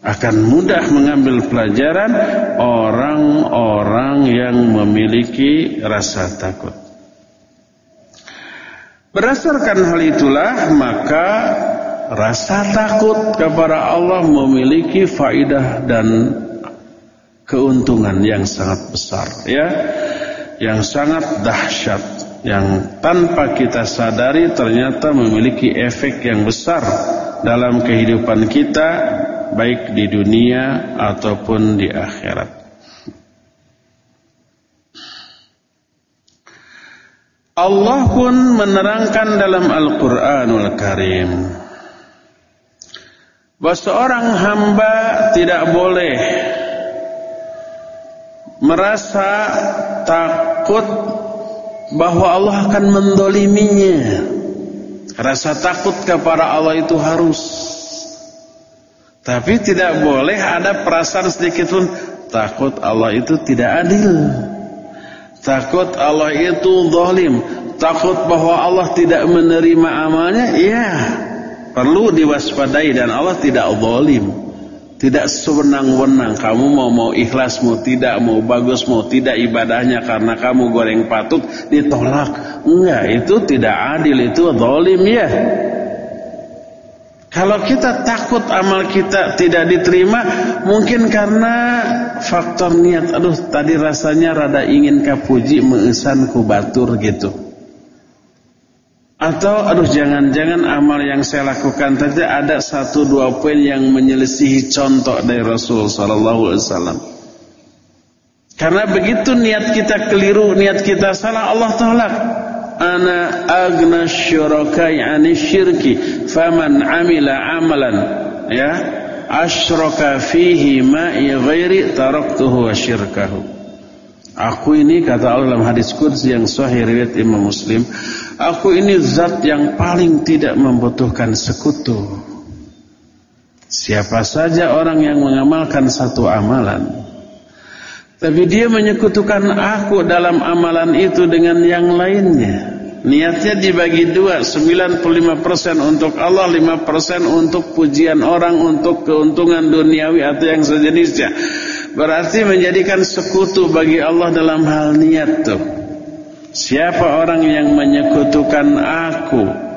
akan mudah mengambil pelajaran orang-orang yang memiliki rasa takut. Berdasarkan hal itulah maka rasa takut kepada Allah memiliki faidah dan keuntungan yang sangat besar ya yang sangat dahsyat yang tanpa kita sadari ternyata memiliki efek yang besar dalam kehidupan kita baik di dunia ataupun di akhirat. Allah pun menerangkan dalam Al-Quranul Karim bahwa seorang hamba tidak boleh merasa takut bahwa Allah akan mendoliminya. Rasa takut kepada Allah itu harus tapi tidak boleh ada perasaan sedikit pun takut Allah itu tidak adil. Takut Allah itu zalim. Takut bahwa Allah tidak menerima amalnya, iya. Perlu diwaspadai dan Allah tidak zalim. Tidak sewenang-wenang kamu mau mau ikhlas mau tidak mau bagus mau tidak ibadahnya karena kamu goreng patut ditolak. Enggak, itu tidak adil, itu zalim ya. Kalau kita takut amal kita tidak diterima, mungkin karena faktor niat. Aduh, tadi rasanya rada ingin kapuji mengesan kubatur gitu. Atau aduh jangan-jangan amal yang saya lakukan tadi ada satu dua poin yang menyelisihi contoh dari Rasul wasallam. Karena begitu niat kita keliru, niat kita salah, Allah tolak ana agna syurakai ani syirki faman amila amalan ya asyraka fihi ma'i ghairi taraktuhu wa syirkahu. Aku ini kata Allah dalam hadis qudsi yang sahih riwayat Imam Muslim aku ini zat yang paling tidak membutuhkan sekutu. Siapa saja orang yang mengamalkan satu amalan tapi dia menyekutukan aku dalam amalan itu dengan yang lainnya. Niatnya dibagi dua, 95% untuk Allah, 5% untuk pujian orang, untuk keuntungan duniawi atau yang sejenisnya. Berarti menjadikan sekutu bagi Allah dalam hal niat tuh. Siapa orang yang menyekutukan aku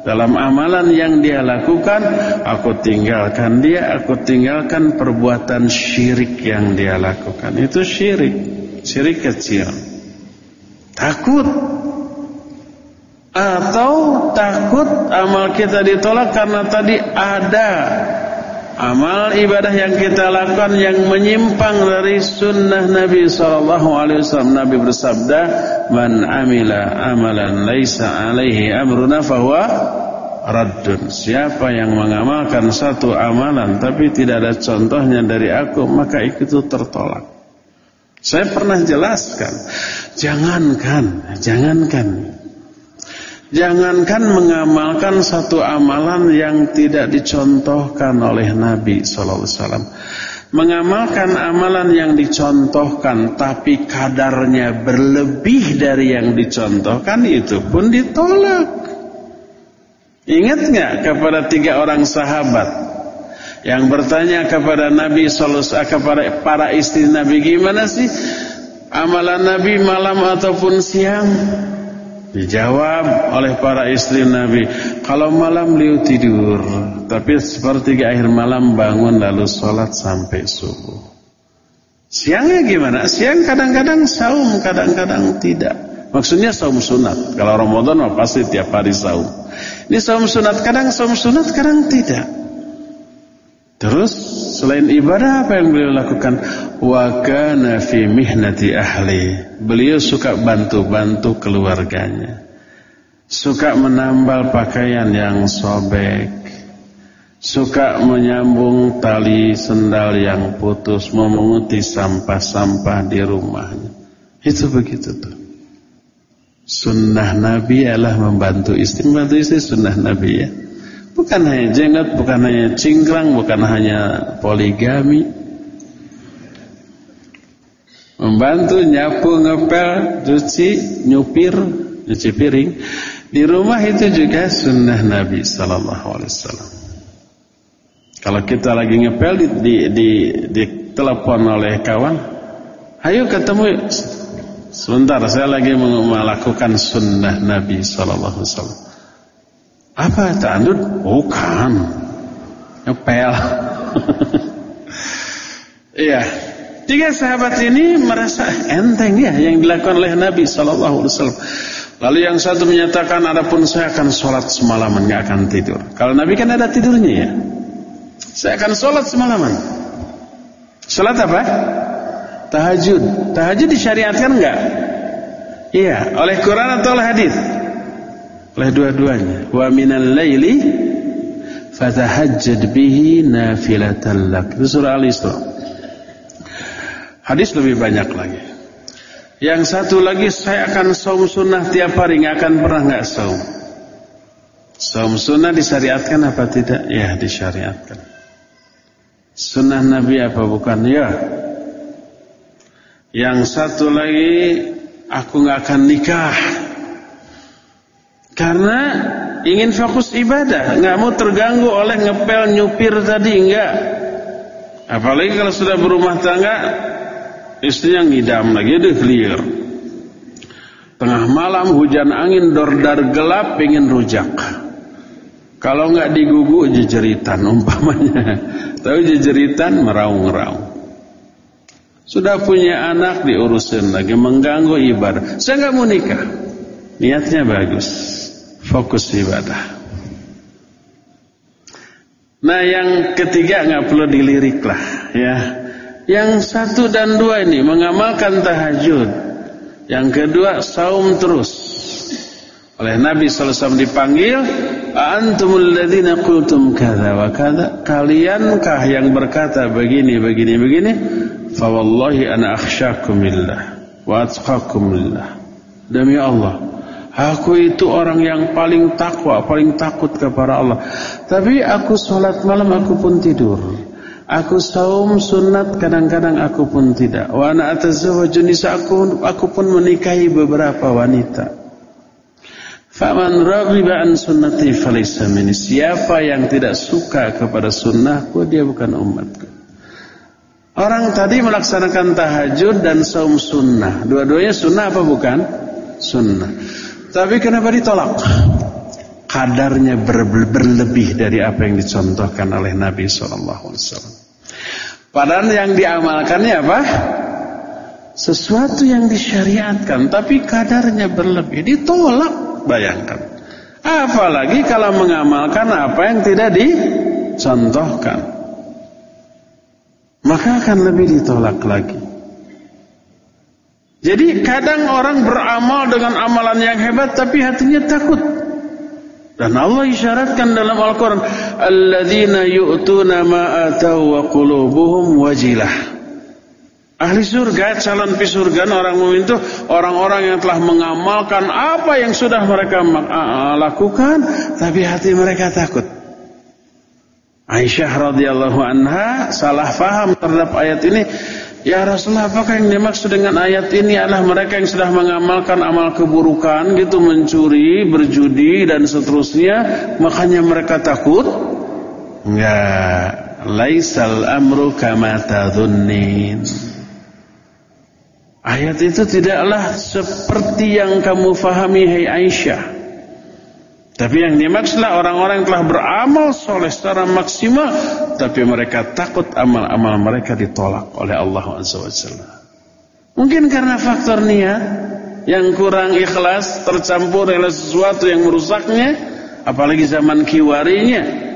dalam amalan yang dia lakukan, aku tinggalkan dia, aku tinggalkan perbuatan syirik yang dia lakukan. Itu syirik, syirik kecil. Takut atau takut amal kita ditolak karena tadi ada amal ibadah yang kita lakukan yang menyimpang dari sunnah Nabi wasallam. Nabi bersabda, "Man amila amalan laisa alaihi amruna fahuwa raddun." Siapa yang mengamalkan satu amalan tapi tidak ada contohnya dari aku, maka itu tertolak. Saya pernah jelaskan, jangankan, jangankan Jangankan mengamalkan satu amalan yang tidak dicontohkan oleh Nabi sallallahu alaihi wasallam. Mengamalkan amalan yang dicontohkan tapi kadarnya berlebih dari yang dicontohkan itu pun ditolak. Ingat nggak kepada tiga orang sahabat yang bertanya kepada Nabi sallallahu alaihi wasallam kepada para istri Nabi gimana sih Amalan Nabi malam ataupun siang? Dijawab oleh para istri Nabi, kalau malam beliau tidur, tapi seperti di akhir malam bangun lalu sholat sampai subuh. Siangnya gimana? Siang kadang-kadang saum, kadang-kadang tidak. Maksudnya saum sunat. Kalau Ramadan pasti tiap hari saum. Ini saum sunat, kadang saum sunat, kadang tidak. Terus selain ibadah apa yang beliau lakukan? Wa kana fi mihnati ahli. Beliau suka bantu-bantu keluarganya. Suka menambal pakaian yang sobek. Suka menyambung tali sendal yang putus, memunguti sampah-sampah di rumahnya. Itu begitu tuh. Sunnah Nabi adalah membantu istri. Membantu istri sunnah Nabi ya. Bukan hanya jenggot, bukan hanya cingkrang, bukan hanya poligami. Membantu, nyapu, ngepel, cuci, nyupir, nyuci piring. Di rumah itu juga sunnah Nabi Sallallahu Alaihi Wasallam. Kalau kita lagi ngepel di, di, di, di telepon oleh kawan, ayo ketemu. Sebentar, saya lagi melakukan sunnah Nabi Sallallahu Alaihi Wasallam. Apa tandut? Bukan. Ngepel. <laughs> Iya. Tiga sahabat ini merasa enteng ya yang dilakukan oleh Nabi Wasallam. Lalu yang satu menyatakan, adapun saya akan sholat semalaman, nggak akan tidur. Kalau Nabi kan ada tidurnya ya. Saya akan sholat semalaman. Sholat apa? Tahajud. Tahajud disyariatkan enggak? Iya. Oleh Quran atau oleh hadis? Oleh dua-duanya. Wa minal laili fatahajjad bihi nafilatan lak. Itu surah al-isra. Hadis lebih banyak lagi. Yang satu lagi saya akan saum sunnah tiap hari nggak akan pernah nggak saum. Saum sunnah disyariatkan apa tidak? Ya disyariatkan. Sunnah nabi apa bukan? Ya. Yang satu lagi aku nggak akan nikah karena ingin fokus ibadah, nggak mau terganggu oleh ngepel nyupir tadi enggak. Apalagi kalau sudah berumah tangga, istrinya ngidam lagi udah clear. Tengah malam hujan angin dordar gelap pengen rujak. Kalau nggak diguguk jejeritan umpamanya. <laughs> Tahu jejeritan meraung-raung. Sudah punya anak diurusin lagi mengganggu ibadah. Saya nggak mau nikah. Niatnya bagus fokus ibadah. Nah yang ketiga nggak perlu dilirik lah ya. Yang satu dan dua ini mengamalkan tahajud. Yang kedua saum terus. Oleh Nabi SAW dipanggil, antumul ladzina qultum kadza wa kadza? Kaliankah yang berkata begini begini begini? Fa wallahi ana akhsyakum lillah wa atqakum lillah. Demi Allah, Aku itu orang yang paling takwa, paling takut kepada Allah. Tapi aku sholat malam, aku pun tidur. Aku saum sunat, kadang-kadang aku pun tidak. Wa ana atazawwaju aku, aku pun menikahi beberapa wanita. Faman raghiba an sunnati falaysa minni. Siapa yang tidak suka kepada sunnahku, dia bukan umatku. Orang tadi melaksanakan tahajud dan saum sunnah. Dua-duanya sunnah apa bukan? Sunnah. Tapi kenapa ditolak? Kadarnya ber berlebih dari apa yang dicontohkan oleh Nabi SAW. Padahal yang diamalkannya apa? Sesuatu yang disyariatkan, tapi kadarnya berlebih. Ditolak, bayangkan. Apalagi kalau mengamalkan apa yang tidak dicontohkan. Maka akan lebih ditolak lagi. Jadi kadang orang beramal dengan amalan yang hebat tapi hatinya takut. Dan Allah isyaratkan dalam Al-Quran, Alladzina yu'tuna ma wa qulubuhum wajilah. Ahli surga, calon pisurga, orang mukmin itu orang-orang yang telah mengamalkan apa yang sudah mereka lakukan, tapi hati mereka takut. Aisyah radhiyallahu anha salah faham terhadap ayat ini. Ya Rasulullah apakah yang dimaksud dengan ayat ini adalah mereka yang sudah mengamalkan amal keburukan gitu mencuri, berjudi dan seterusnya makanya mereka takut? Enggak, laisal amru kama tadhunnin. Ayat itu tidaklah seperti yang kamu fahami hai Aisyah. Tapi yang dimaksudlah orang-orang yang telah beramal soleh secara maksimal, tapi mereka takut amal-amal mereka ditolak oleh Allah SWT. Mungkin karena faktor niat yang kurang ikhlas tercampur oleh sesuatu yang merusaknya, apalagi zaman kiwarinya.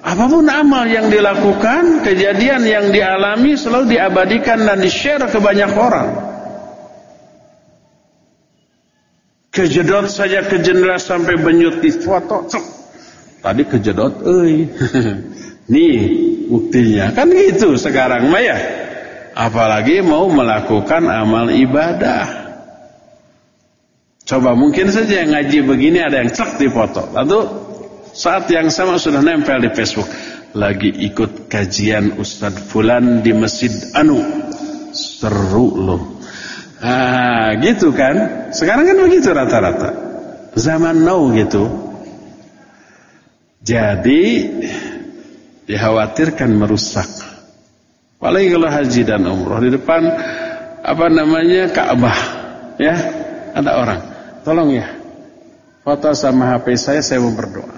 Apa pun amal yang dilakukan, kejadian yang dialami selalu diabadikan dan di-share ke banyak orang. Kejedot saja ke jendela sampai benyut di foto. Cok. Tadi kejedot, euy. <laughs> Nih buktinya. Kan gitu sekarang Maya. Apalagi mau melakukan amal ibadah. Coba mungkin saja yang ngaji begini ada yang cek di foto. Lalu saat yang sama sudah nempel di Facebook. Lagi ikut kajian Ustadz Fulan di Masjid Anu. Seru loh. Ah, gitu kan? Sekarang kan begitu rata-rata. Zaman now gitu. Jadi dikhawatirkan merusak. Apalagi kalau haji dan umroh di depan apa namanya Ka'bah, ya ada orang. Tolong ya, foto sama HP saya saya mau berdoa.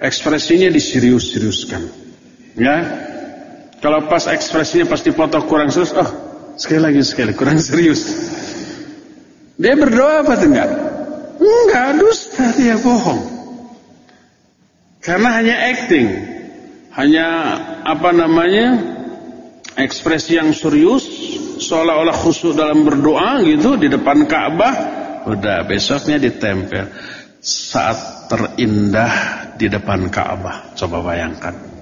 Ekspresinya diserius-seriuskan, ya. Kalau pas ekspresinya pas dipoto kurang serius, oh Sekali lagi sekali kurang serius. Dia berdoa apa enggak? Enggak, dusta dia bohong. Karena hanya acting. Hanya apa namanya? ekspresi yang serius seolah-olah khusyuk dalam berdoa gitu di depan Ka'bah. Udah besoknya ditempel saat terindah di depan Ka'bah. Coba bayangkan.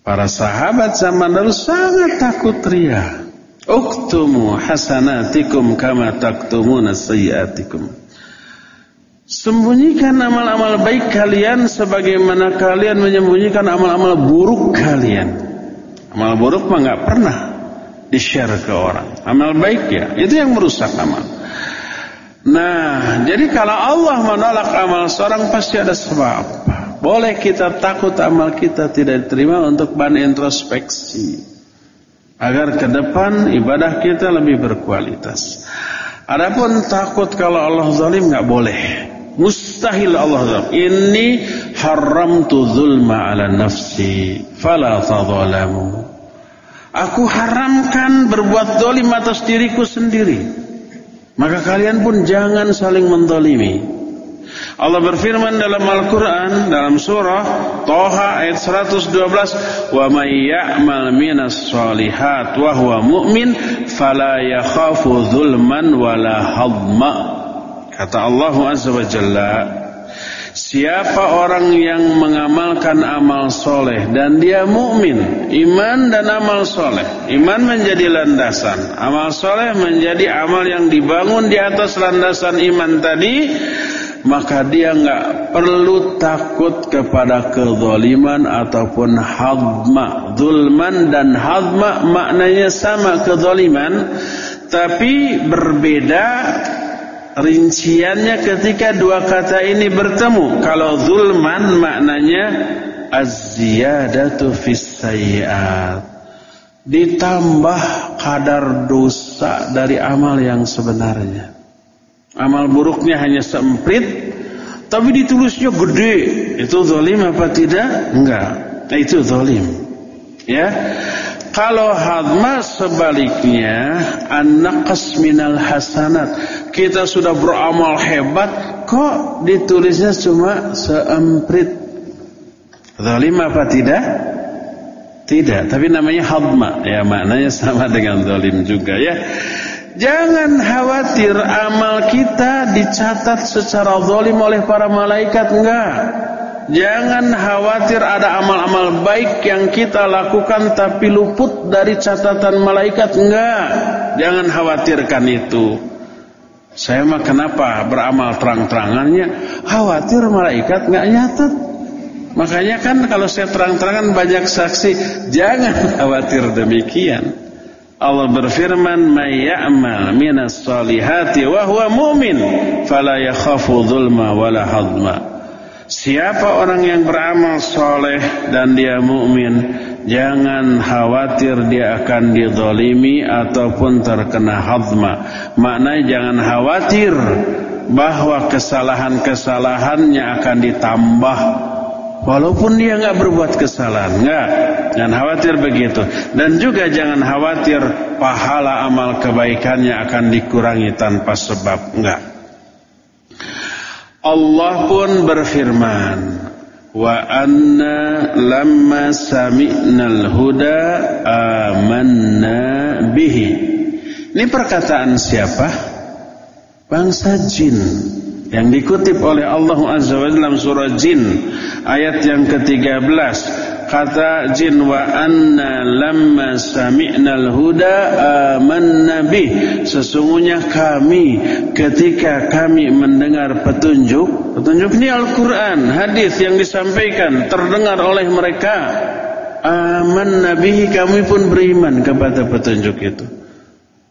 Para sahabat zaman dulu sangat takut ria. Uktumu hasanatikum kama taktumuna sayyiatikum. Sembunyikan amal-amal baik kalian sebagaimana kalian menyembunyikan amal-amal buruk kalian. Amal buruk mah nggak pernah di-share ke orang. Amal baik ya, itu yang merusak amal. Nah, jadi kalau Allah menolak amal seorang pasti ada sebab. Boleh kita takut amal kita tidak diterima untuk bahan introspeksi. Agar ke depan ibadah kita lebih berkualitas. Adapun takut kalau Allah zalim nggak boleh. Mustahil Allah zalim. Ini haram tu zulma ala nafsi. Fala tadzalamu. Aku haramkan berbuat zalim atas diriku sendiri. Maka kalian pun jangan saling mendolimi. Allah berfirman dalam Al-Quran dalam surah Toha ayat 112 wa may ya'mal minas solihat wa huwa mu'min fala yakhafu zulman wala hadma kata Allah azza wa jalla Siapa orang yang mengamalkan amal soleh dan dia mukmin, iman dan amal soleh. Iman menjadi landasan, amal soleh menjadi amal yang dibangun di atas landasan iman tadi maka dia nggak perlu takut kepada kezaliman ataupun hadma. Zulman dan hadma maknanya sama kezaliman tapi berbeda rinciannya ketika dua kata ini bertemu. Kalau zulman maknanya az-ziyadatu fis Ditambah kadar dosa dari amal yang sebenarnya. Amal buruknya hanya semprit tapi ditulisnya gede. Itu zalim apa tidak? Enggak. Nah, itu zalim. Ya. Kalau hadma sebaliknya an-naqas minal hasanat. Kita sudah beramal hebat kok ditulisnya cuma seemprit. Zalim apa tidak? Tidak, tapi namanya hadma. Ya, maknanya sama dengan zalim juga ya. Jangan khawatir amal kita dicatat secara zalim oleh para malaikat enggak. Jangan khawatir ada amal-amal baik yang kita lakukan tapi luput dari catatan malaikat enggak. Jangan khawatirkan itu. Saya mah kenapa beramal terang-terangannya? Khawatir malaikat enggak nyatat. Makanya kan kalau saya terang-terangan banyak saksi, jangan khawatir demikian. Allah berfirman, "May ya'mal minas salihati wa huwa mu'min, fala yakhafu dzulma wala hadma." Siapa orang yang beramal soleh dan dia mukmin, Jangan khawatir dia akan didolimi ataupun terkena hadma. Maknanya jangan khawatir bahwa kesalahan-kesalahannya akan ditambah Walaupun dia nggak berbuat kesalahan, nggak, jangan khawatir begitu. Dan juga jangan khawatir pahala amal kebaikannya akan dikurangi tanpa sebab, nggak. Allah pun berfirman, wa anna lamma sami'nal huda amanna bihi. Ini perkataan siapa? Bangsa jin yang dikutip oleh Allah Azza wa dalam surah Jin ayat yang ke-13. Kata jin wa anna lamma sami'nal huda amanna bih. Sesungguhnya kami ketika kami mendengar petunjuk petunjuk ini Al-Qur'an hadis yang disampaikan terdengar oleh mereka amanna bihi kami pun beriman kepada petunjuk itu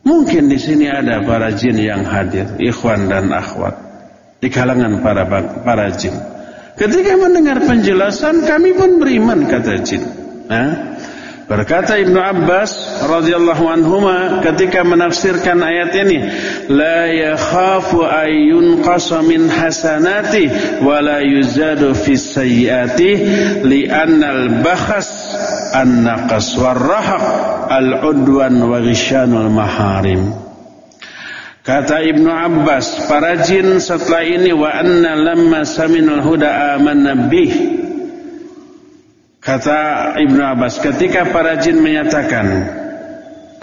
mungkin di sini ada para jin yang hadir ikhwan dan akhwat di kalangan para para jin. Ketika mendengar penjelasan kami pun beriman kata jin. Nah, berkata Ibnu Abbas radhiyallahu anhuma ketika menafsirkan ayat ini, la yakhafu ayyun qasamin hasanati wa la yuzadu fi sayyiati li annal bakhas an-naqas war-rahaq al-udwan wa ghisyanul maharim. Kata Ibnu Abbas, para jin setelah ini wa anna lamma saminal huda amanna. Kata Ibnu Abbas, ketika para jin menyatakan,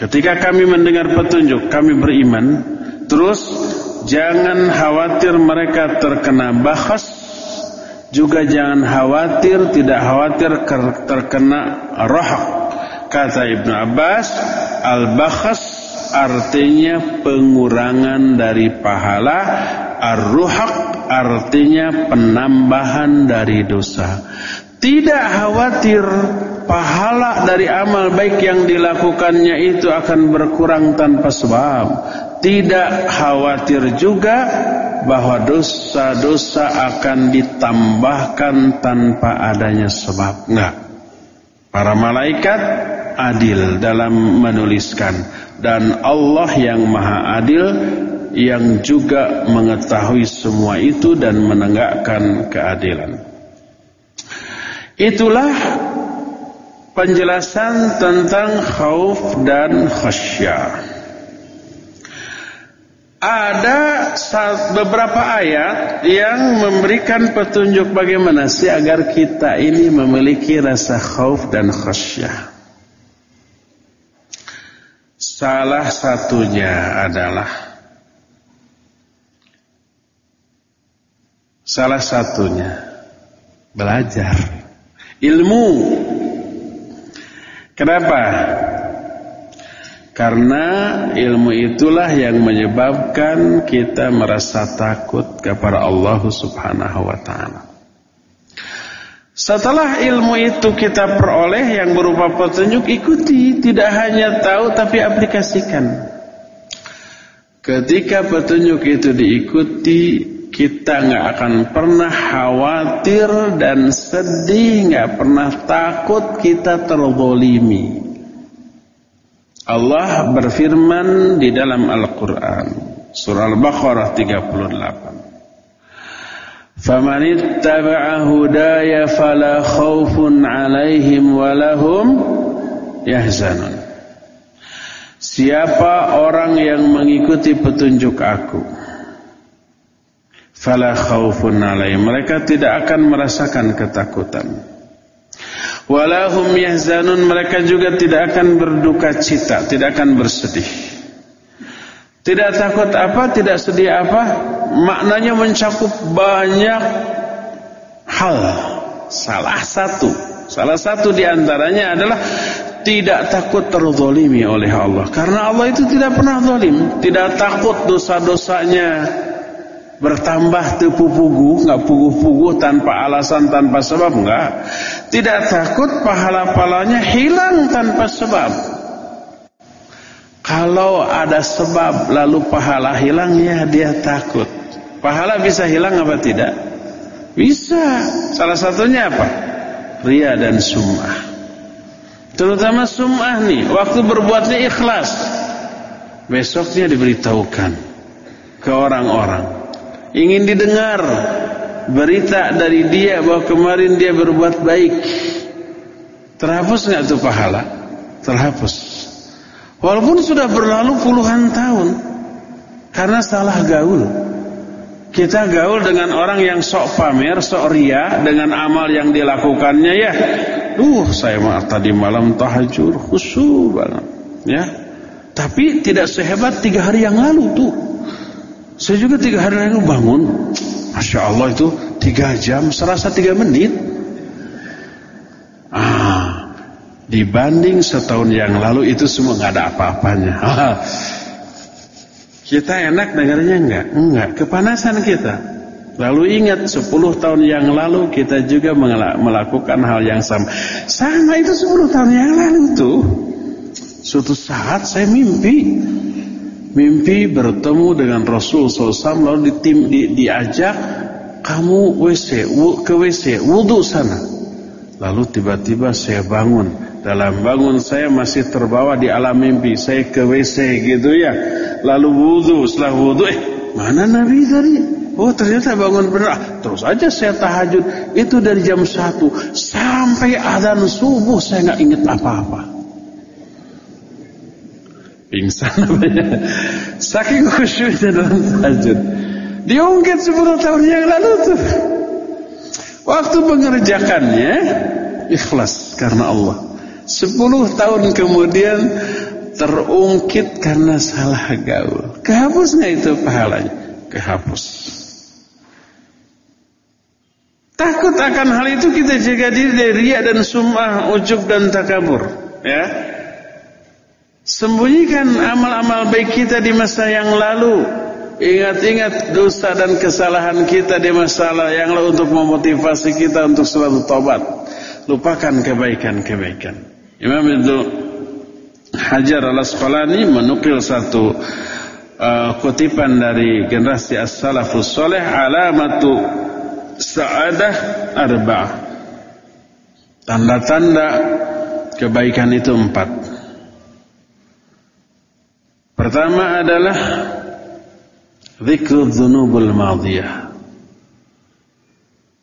ketika kami mendengar petunjuk, kami beriman, terus jangan khawatir mereka terkena bahas, juga jangan khawatir, tidak khawatir terkena rohak. Kata Ibnu Abbas, al-bakhas artinya pengurangan dari pahala ar-ruhaq artinya penambahan dari dosa tidak khawatir pahala dari amal baik yang dilakukannya itu akan berkurang tanpa sebab. Tidak khawatir juga bahwa dosa-dosa akan ditambahkan tanpa adanya sebab. Enggak. Para malaikat adil dalam menuliskan. Dan Allah yang maha adil yang juga mengetahui semua itu dan menegakkan keadilan. Itulah penjelasan tentang khauf dan khasyah. Ada beberapa ayat yang memberikan petunjuk bagaimana sih agar kita ini memiliki rasa khauf dan khasyah. Salah satunya adalah Salah satunya Belajar Ilmu Kenapa? Karena ilmu itulah yang menyebabkan kita merasa takut kepada Allah subhanahu wa ta'ala setelah ilmu itu kita peroleh yang berupa petunjuk ikuti, tidak hanya tahu tapi aplikasikan. Ketika petunjuk itu diikuti, kita nggak akan pernah khawatir dan sedih, nggak pernah takut kita terzolimi. Allah berfirman di dalam Al-Quran, surah Al-Baqarah 38. فمن اتبع هداي فلا خوف عليهم ولهم يحزنون Siapa orang yang mengikuti petunjuk aku fala khaufun alaihim mereka tidak akan merasakan ketakutan. Walahum yahzanun. Mereka juga tidak akan berduka cita tidak akan bersedih. Tidak takut apa tidak sedih apa maknanya mencakup banyak hal. Salah satu, salah satu di antaranya adalah tidak takut terzolimi oleh Allah. Karena Allah itu tidak pernah zalim, tidak takut dosa-dosanya bertambah tepu pugu, nggak pugu-pugu tanpa alasan, tanpa sebab, nggak. Tidak takut pahala-pahalanya hilang tanpa sebab. Kalau ada sebab lalu pahala hilang ya dia takut. Pahala bisa hilang apa tidak? Bisa. Salah satunya apa? Ria dan sum'ah. Terutama sum'ah nih, waktu berbuatnya ikhlas. Besoknya diberitahukan ke orang-orang. Ingin didengar berita dari dia bahwa kemarin dia berbuat baik. Terhapus nggak tuh pahala? Terhapus. Walaupun sudah berlalu puluhan tahun. Karena salah gaul. Kita gaul dengan orang yang sok pamer, sok ria dengan amal yang dilakukannya ya. Duh, saya mah tadi malam tahajud khusyuk banget, ya. Tapi tidak sehebat tiga hari yang lalu tuh. Saya juga tiga hari lalu bangun, masya Allah itu tiga jam, serasa tiga menit. Ah, dibanding setahun yang lalu itu semua nggak ada apa-apanya. <laughs> kita enak dengarnya enggak? Enggak, kepanasan kita. Lalu ingat 10 tahun yang lalu kita juga melakukan hal yang sama. Sama itu 10 tahun yang lalu tuh. Suatu saat saya mimpi. Mimpi bertemu dengan Rasul SAW lalu di, tim, di, diajak kamu WC, ke WC, wudhu sana. Lalu tiba-tiba saya bangun. Dalam bangun saya masih terbawa di alam mimpi. Saya ke WC gitu ya. Lalu wudhu, setelah wudhu, eh mana Nabi tadi? Oh ternyata bangun benar. Terus aja saya tahajud. Itu dari jam 1 sampai adzan subuh saya nggak ingat apa-apa. Pingsan namanya. Saking khusyuknya dalam tahajud. Diungkit 10 tahun yang lalu tuh. Waktu mengerjakannya ikhlas karena Allah. 10 tahun kemudian terungkit karena salah gaul. Kehapus nggak itu pahalanya? Kehapus. Takut akan hal itu kita jaga diri dari riak dan sum'ah, ujub dan takabur. Ya. Sembunyikan amal-amal baik kita di masa yang lalu. Ingat-ingat dosa dan kesalahan kita di masa yang lalu untuk memotivasi kita untuk selalu tobat. Lupakan kebaikan-kebaikan. Imam itu Hajar al-Asqalani menukil satu uh, kutipan dari generasi as-salafus soleh alamatu sa'adah arba'ah. Tanda-tanda kebaikan itu empat. Pertama adalah zikru dzunubul madiyah.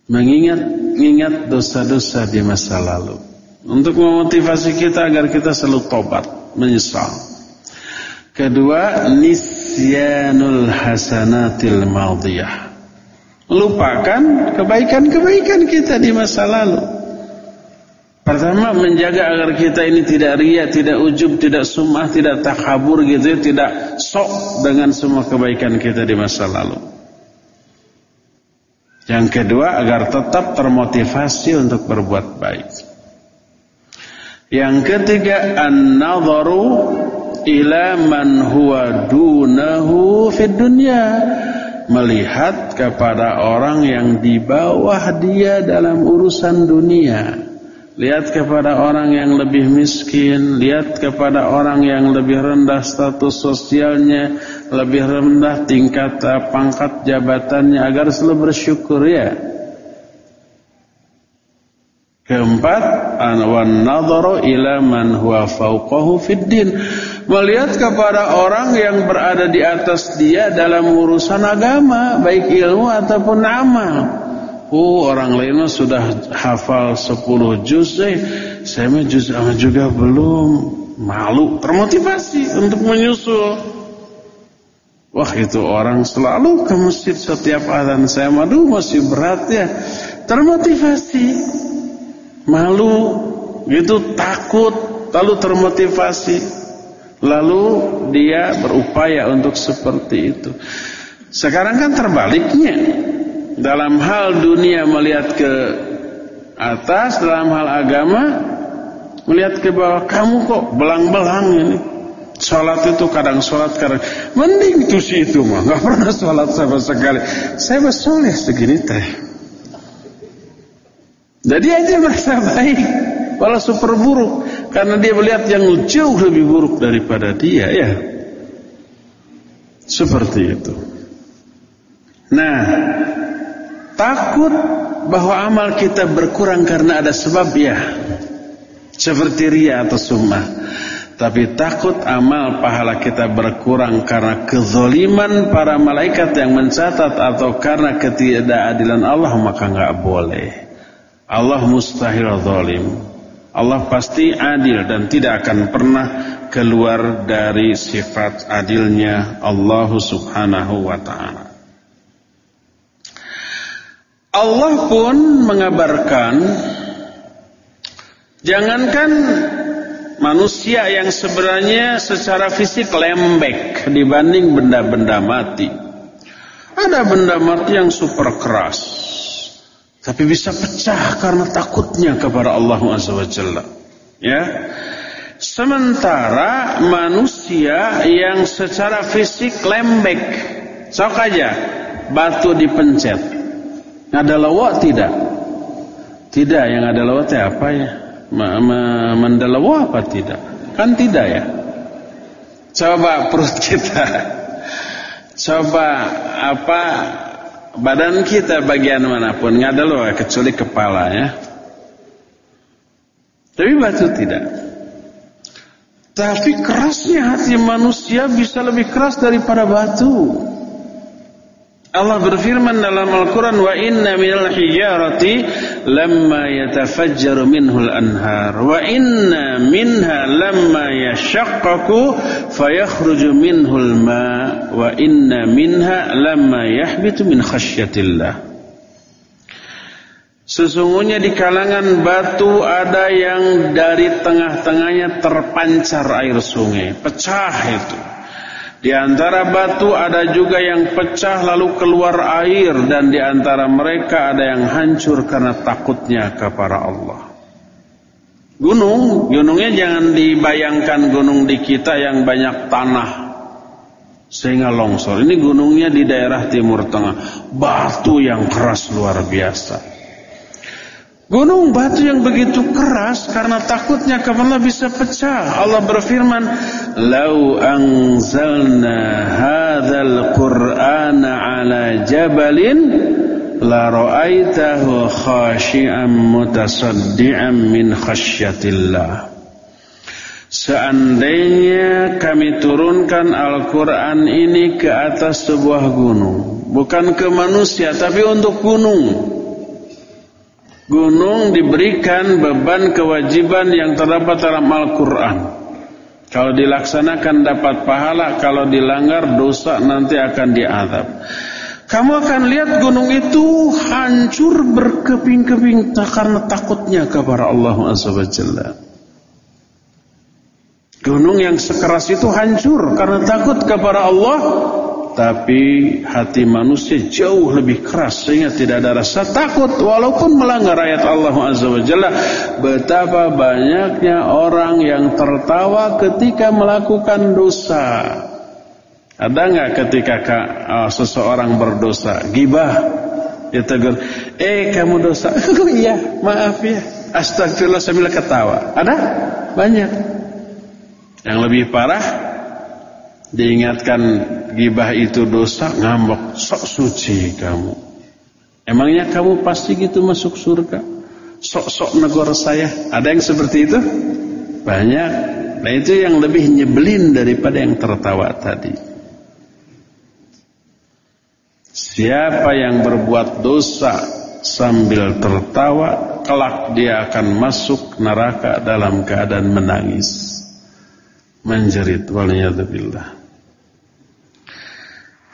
Mengingat-ingat dosa-dosa di masa lalu. Untuk memotivasi kita agar kita selalu tobat, menyesal. Kedua, nisyanul hasanatil madiyah lupakan kebaikan-kebaikan kita di masa lalu. Pertama menjaga agar kita ini tidak ria, tidak ujub, tidak sumah, tidak takabur gitu ya, tidak sok dengan semua kebaikan kita di masa lalu. Yang kedua agar tetap termotivasi untuk berbuat baik. Yang ketiga an-nadharu ila man huwa dunahu fid dunya melihat kepada orang yang di bawah dia dalam urusan dunia. Lihat kepada orang yang lebih miskin, lihat kepada orang yang lebih rendah status sosialnya, lebih rendah tingkat pangkat jabatannya agar selalu bersyukur ya. Keempat, wan nadharu ila man huwa fawqahu fid. Melihat kepada orang yang berada di atas dia dalam urusan agama, baik ilmu ataupun amal. Oh, orang lain sudah hafal 10 juz, eh. saya mah juz juga belum. Malu, termotivasi untuk menyusul. Wah, itu orang selalu ke masjid setiap azan. Saya madu masih berat ya. Termotivasi malu, gitu takut, lalu termotivasi, lalu dia berupaya untuk seperti itu. Sekarang kan terbaliknya, dalam hal dunia melihat ke atas, dalam hal agama melihat ke bawah, kamu kok belang-belang ini. Sholat itu kadang sholat kadang mending tuh si itu mah nggak pernah sholat sama sekali. Saya bersoleh segini teh. Jadi aja merasa baik Walau super buruk Karena dia melihat yang jauh lebih buruk daripada dia ya Seperti itu Nah Takut bahwa amal kita berkurang karena ada sebab ya seperti ria atau sumah. Tapi takut amal pahala kita berkurang karena kezoliman para malaikat yang mencatat atau karena ketidakadilan Allah maka nggak boleh. Allah mustahil zalim. Allah pasti adil dan tidak akan pernah keluar dari sifat adilnya Allah subhanahu wa ta'ala. Allah pun mengabarkan Jangankan manusia yang sebenarnya secara fisik lembek dibanding benda-benda mati. Ada benda mati yang super keras. Tapi bisa pecah karena takutnya kepada Allah Jalla. Ya. Sementara manusia yang secara fisik lembek. Sok aja batu dipencet. Ada lawak tidak? Tidak, yang ada lawaknya apa ya? mendelawa apa tidak? Kan tidak ya. Coba perut kita. Coba apa badan kita bagian mana pun nggak ada loh kecuali kepala ya. Tapi batu tidak. Tapi kerasnya hati manusia bisa lebih keras daripada batu. Allah berfirman dalam Al-Quran wa inna minal hijarati lamma yatafajjaru minhul anhar. Wa inna minha lamma yashaqqaku fayakhruju minhul ma. Wa inna minha lamma yahbitu min khasyatillah. Sesungguhnya di kalangan batu ada yang dari tengah-tengahnya terpancar air sungai, pecah itu. Di antara batu ada juga yang pecah lalu keluar air dan di antara mereka ada yang hancur karena takutnya kepada Allah. Gunung, gunungnya jangan dibayangkan gunung di kita yang banyak tanah sehingga longsor. Ini gunungnya di daerah Timur Tengah, batu yang keras luar biasa. Gunung batu yang begitu keras karena takutnya kepada bisa pecah. Allah berfirman, "Lau anzalna hadzal Qur'ana 'ala jabalin la ra'aitahu khashi'an mutasaddian min khasyatillah." Seandainya kami turunkan Al-Quran ini ke atas sebuah gunung Bukan ke manusia tapi untuk gunung gunung diberikan beban kewajiban yang terdapat dalam Al-Quran. Kalau dilaksanakan dapat pahala, kalau dilanggar dosa nanti akan diadab. Kamu akan lihat gunung itu hancur berkeping-keping karena takutnya kepada Allah Jalla. Gunung yang sekeras itu hancur karena takut kepada Allah tapi hati manusia jauh lebih keras sehingga tidak ada rasa takut. Walaupun melanggar ayat Allah Azza wa Jalla betapa banyaknya orang yang tertawa ketika melakukan dosa. Ada nggak ketika uh, seseorang berdosa? Gibah. Ditegur eh kamu dosa. <laughs> Oh iya maaf ya. Astagfirullah sambil ketawa. Ada? Banyak. Yang lebih parah diingatkan gibah itu dosa ngambek sok suci kamu. Emangnya kamu pasti gitu masuk surga? Sok-sok negor saya ada yang seperti itu? Banyak. Nah itu yang lebih nyebelin daripada yang tertawa tadi. Siapa yang berbuat dosa sambil tertawa kelak dia akan masuk neraka dalam keadaan menangis. Menjerit waliyadzubillah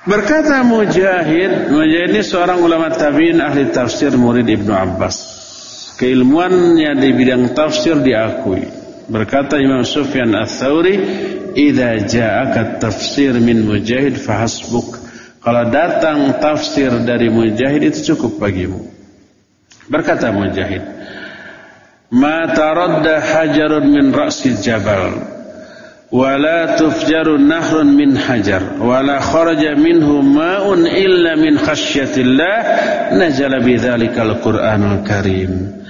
Berkata Mujahid, Mujahid ini seorang ulama tabi'in ahli tafsir murid Ibnu Abbas. Keilmuannya di bidang tafsir diakui. Berkata Imam Sufyan Ats-Tsauri, "Idza ja'aka tafsir min Mujahid fahasbuk." Kalau datang tafsir dari Mujahid itu cukup bagimu. Berkata Mujahid, "Ma taradda hajarun min ra'sil jabal." wala tufjaru nahrun min hajar. Wala kharaja minhu ma'un illa min khasyatillah. Nazala bidzalikal qur'anul karim.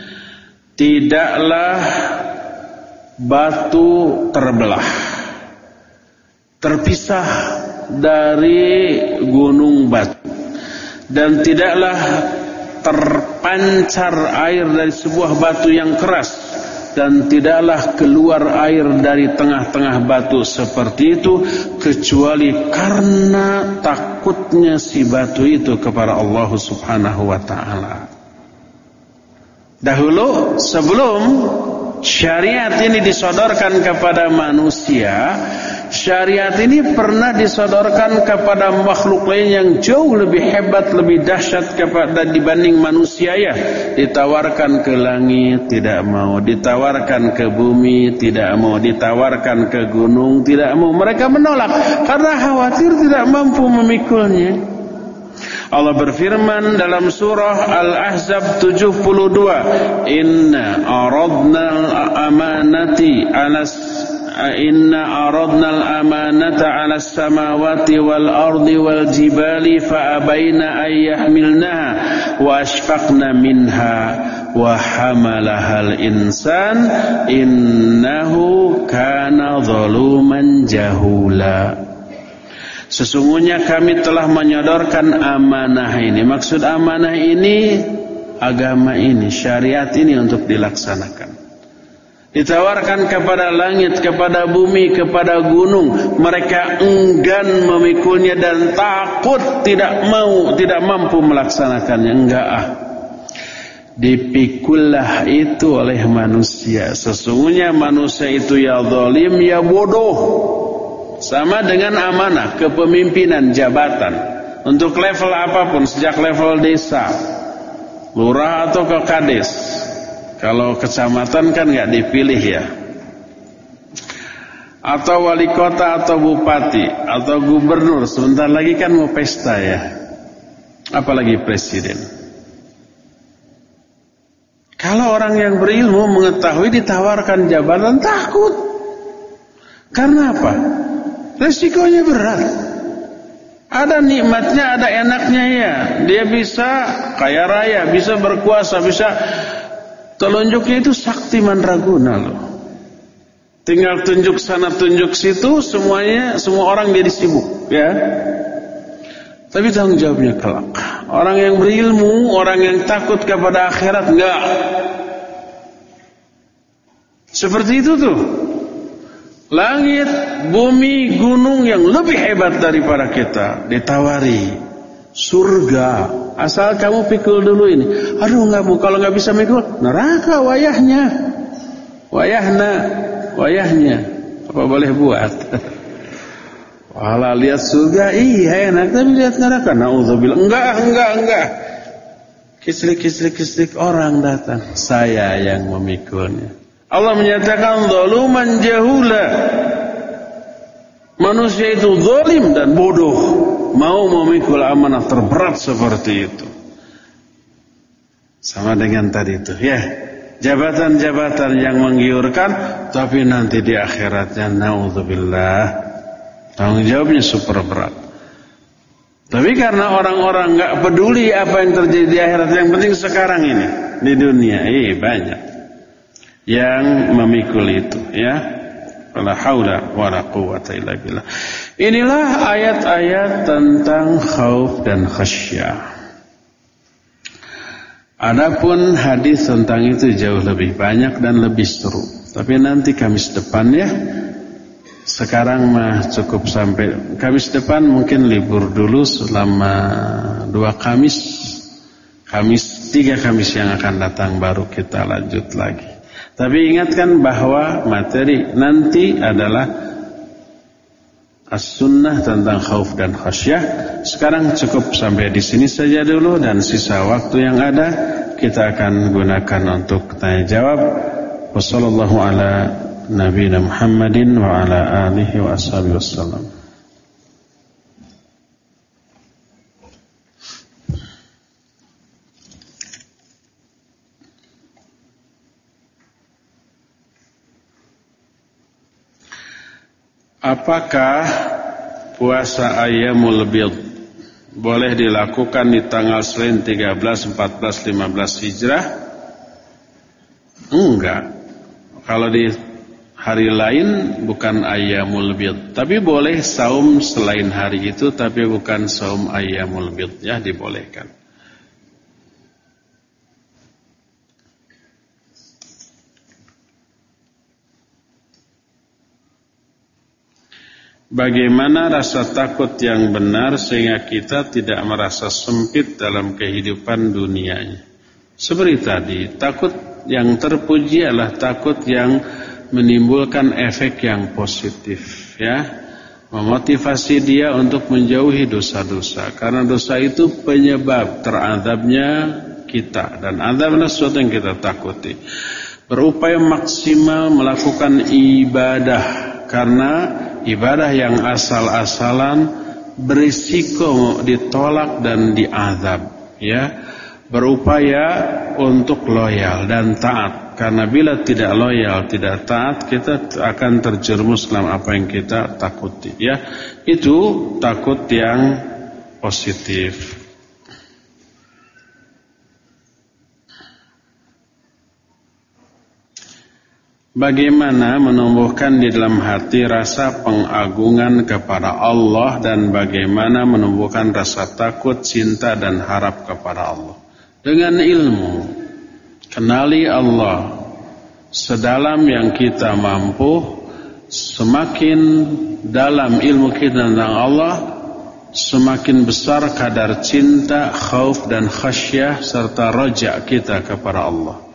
Tidaklah batu terbelah terpisah dari gunung batu dan tidaklah terpancar air dari sebuah batu yang keras dan tidaklah keluar air dari tengah-tengah batu seperti itu kecuali karena takutnya si batu itu kepada Allah Subhanahu wa taala. Dahulu sebelum syariat ini disodorkan kepada manusia, syariat ini pernah disodorkan kepada makhluk lain yang jauh lebih hebat, lebih dahsyat kepada dibanding manusia ya. Ditawarkan ke langit tidak mau, ditawarkan ke bumi tidak mau, ditawarkan ke gunung tidak mau. Mereka menolak karena khawatir tidak mampu memikulnya. Allah berfirman dalam surah Al-Ahzab 72, "Inna aradna al-amanati 'ala inna aradna al-amanata 'ala as-samawati wal ardi wal jibali fa abaina ay yahmilnaha wa ashfaqna minha wa hamalaha al-insan innahu kana zaluman jahula. Sesungguhnya kami telah menyodorkan amanah ini. Maksud amanah ini Agama ini, syariat ini untuk dilaksanakan Ditawarkan kepada langit, kepada bumi, kepada gunung. Mereka enggan memikulnya dan takut tidak mau, tidak mampu melaksanakannya. Enggak ah. Dipikullah itu oleh manusia. Sesungguhnya manusia itu ya zalim, ya bodoh. Sama dengan amanah, kepemimpinan, jabatan. Untuk level apa pun, sejak level desa, lurah atau ke kades kalau kecamatan kan nggak dipilih ya. Atau wali kota atau bupati atau gubernur sebentar lagi kan mau pesta ya. Apalagi presiden. Kalau orang yang berilmu mengetahui ditawarkan jabatan takut. Karena apa? Resikonya berat. Ada nikmatnya, ada enaknya ya. Dia bisa kaya raya, bisa berkuasa, bisa Telunjuknya itu sakti mandraguna loh. Tinggal tunjuk sana tunjuk situ semuanya semua orang jadi sibuk ya. Tapi tanggung jawabnya kelak. Orang yang berilmu, orang yang takut kepada akhirat enggak. Seperti itu tuh. Langit, bumi, gunung yang lebih hebat daripada kita ditawari surga. Asal kamu pikul dulu ini. Aduh nggak mau kalau nggak bisa mikul neraka wayahnya. Wayahna, wayahnya. Apa boleh buat? <laughs> Walah lihat surga iya enak tapi lihat neraka naudzubillah. Enggak, enggak, enggak. Kislik-kislik-kislik orang datang. Saya yang memikulnya. Allah menyatakan zaluman jahula. Manusia itu zalim dan bodoh mau memikul amanah terberat seperti itu. Sama dengan tadi itu, ya. Jabatan-jabatan yang menggiurkan tapi nanti di akhiratnya naudzubillah tanggung jawabnya super berat. Tapi karena orang-orang nggak peduli apa yang terjadi di akhirat, yang penting sekarang ini di dunia, eh banyak yang memikul itu, ya. Wala haula wala quwata illa billah. Inilah ayat-ayat tentang khauf dan khasyah. Adapun hadis tentang itu jauh lebih banyak dan lebih seru. Tapi nanti Kamis depan ya. Sekarang mah cukup sampai Kamis depan mungkin libur dulu selama dua Kamis. Kamis tiga Kamis yang akan datang baru kita lanjut lagi. Tapi ingatkan bahwa materi nanti adalah as-sunnah tentang khauf dan khasyah. Sekarang cukup sampai di sini saja dulu dan sisa waktu yang ada kita akan gunakan untuk tanya jawab. Wassallallahu ala nabiyina Muhammadin wa ala alihi wa ashabihi wasallam. Apakah puasa ayamul bid boleh dilakukan di tanggal Senin 13, 14, 15 Hijrah? Enggak. Kalau di hari lain bukan ayamul bid, tapi boleh saum selain hari itu tapi bukan saum ayamul bid ya dibolehkan. Bagaimana rasa takut yang benar sehingga kita tidak merasa sempit dalam kehidupan dunianya. Seperti tadi, takut yang terpuji adalah takut yang menimbulkan efek yang positif ya. Memotivasi dia untuk menjauhi dosa-dosa karena dosa itu penyebab teradabnya kita dan adabnya sesuatu yang kita takuti. Berupaya maksimal melakukan ibadah karena ibadah yang asal-asalan berisiko ditolak dan diazab ya. Berupaya untuk loyal dan taat. Karena bila tidak loyal tidak taat kita akan terjerumus dalam apa yang kita takuti ya. Itu takut yang positif Bagaimana menumbuhkan di dalam hati rasa pengagungan kepada Allah dan bagaimana menumbuhkan rasa takut, cinta dan harap kepada Allah. Dengan ilmu, kenali Allah sedalam yang kita mampu, semakin dalam ilmu kita tentang Allah, semakin besar kadar cinta, khauf dan khasyah serta rojak kita kepada Allah.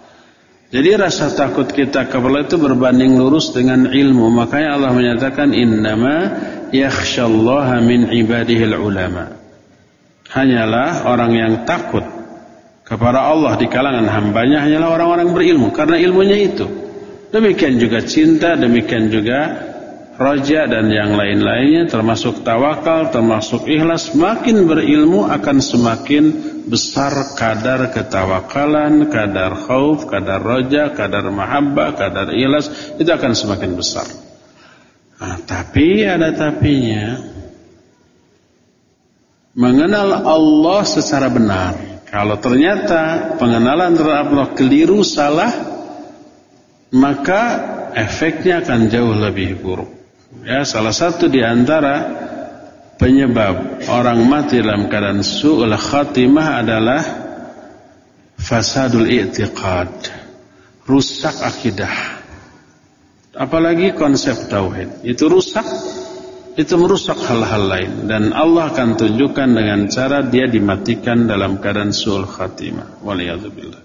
Jadi rasa takut kita kepada itu berbanding lurus dengan ilmu. Makanya Allah menyatakan innama yakhsyallaha min ibadihil ulama. Hanyalah orang yang takut kepada Allah di kalangan hambanya hanyalah orang-orang berilmu karena ilmunya itu. Demikian juga cinta, demikian juga roja dan yang lain-lainnya termasuk tawakal, termasuk ikhlas. Makin berilmu akan semakin besar kadar ketawakalan, kadar khauf, kadar roja, kadar mahabbah, kadar ilas itu akan semakin besar. Nah, tapi ada tapinya. Mengenal Allah secara benar. Kalau ternyata pengenalan terhadap Allah keliru, salah, maka efeknya akan jauh lebih buruk. Ya, salah satu di antara penyebab orang mati dalam keadaan su'ul khatimah adalah fasadul i'tiqad rusak akidah. Apalagi konsep tauhid. Itu rusak itu merusak hal-hal lain. Dan Allah akan tunjukkan dengan cara dia dimatikan dalam keadaan su'ul khatimah. Waliyadzubillah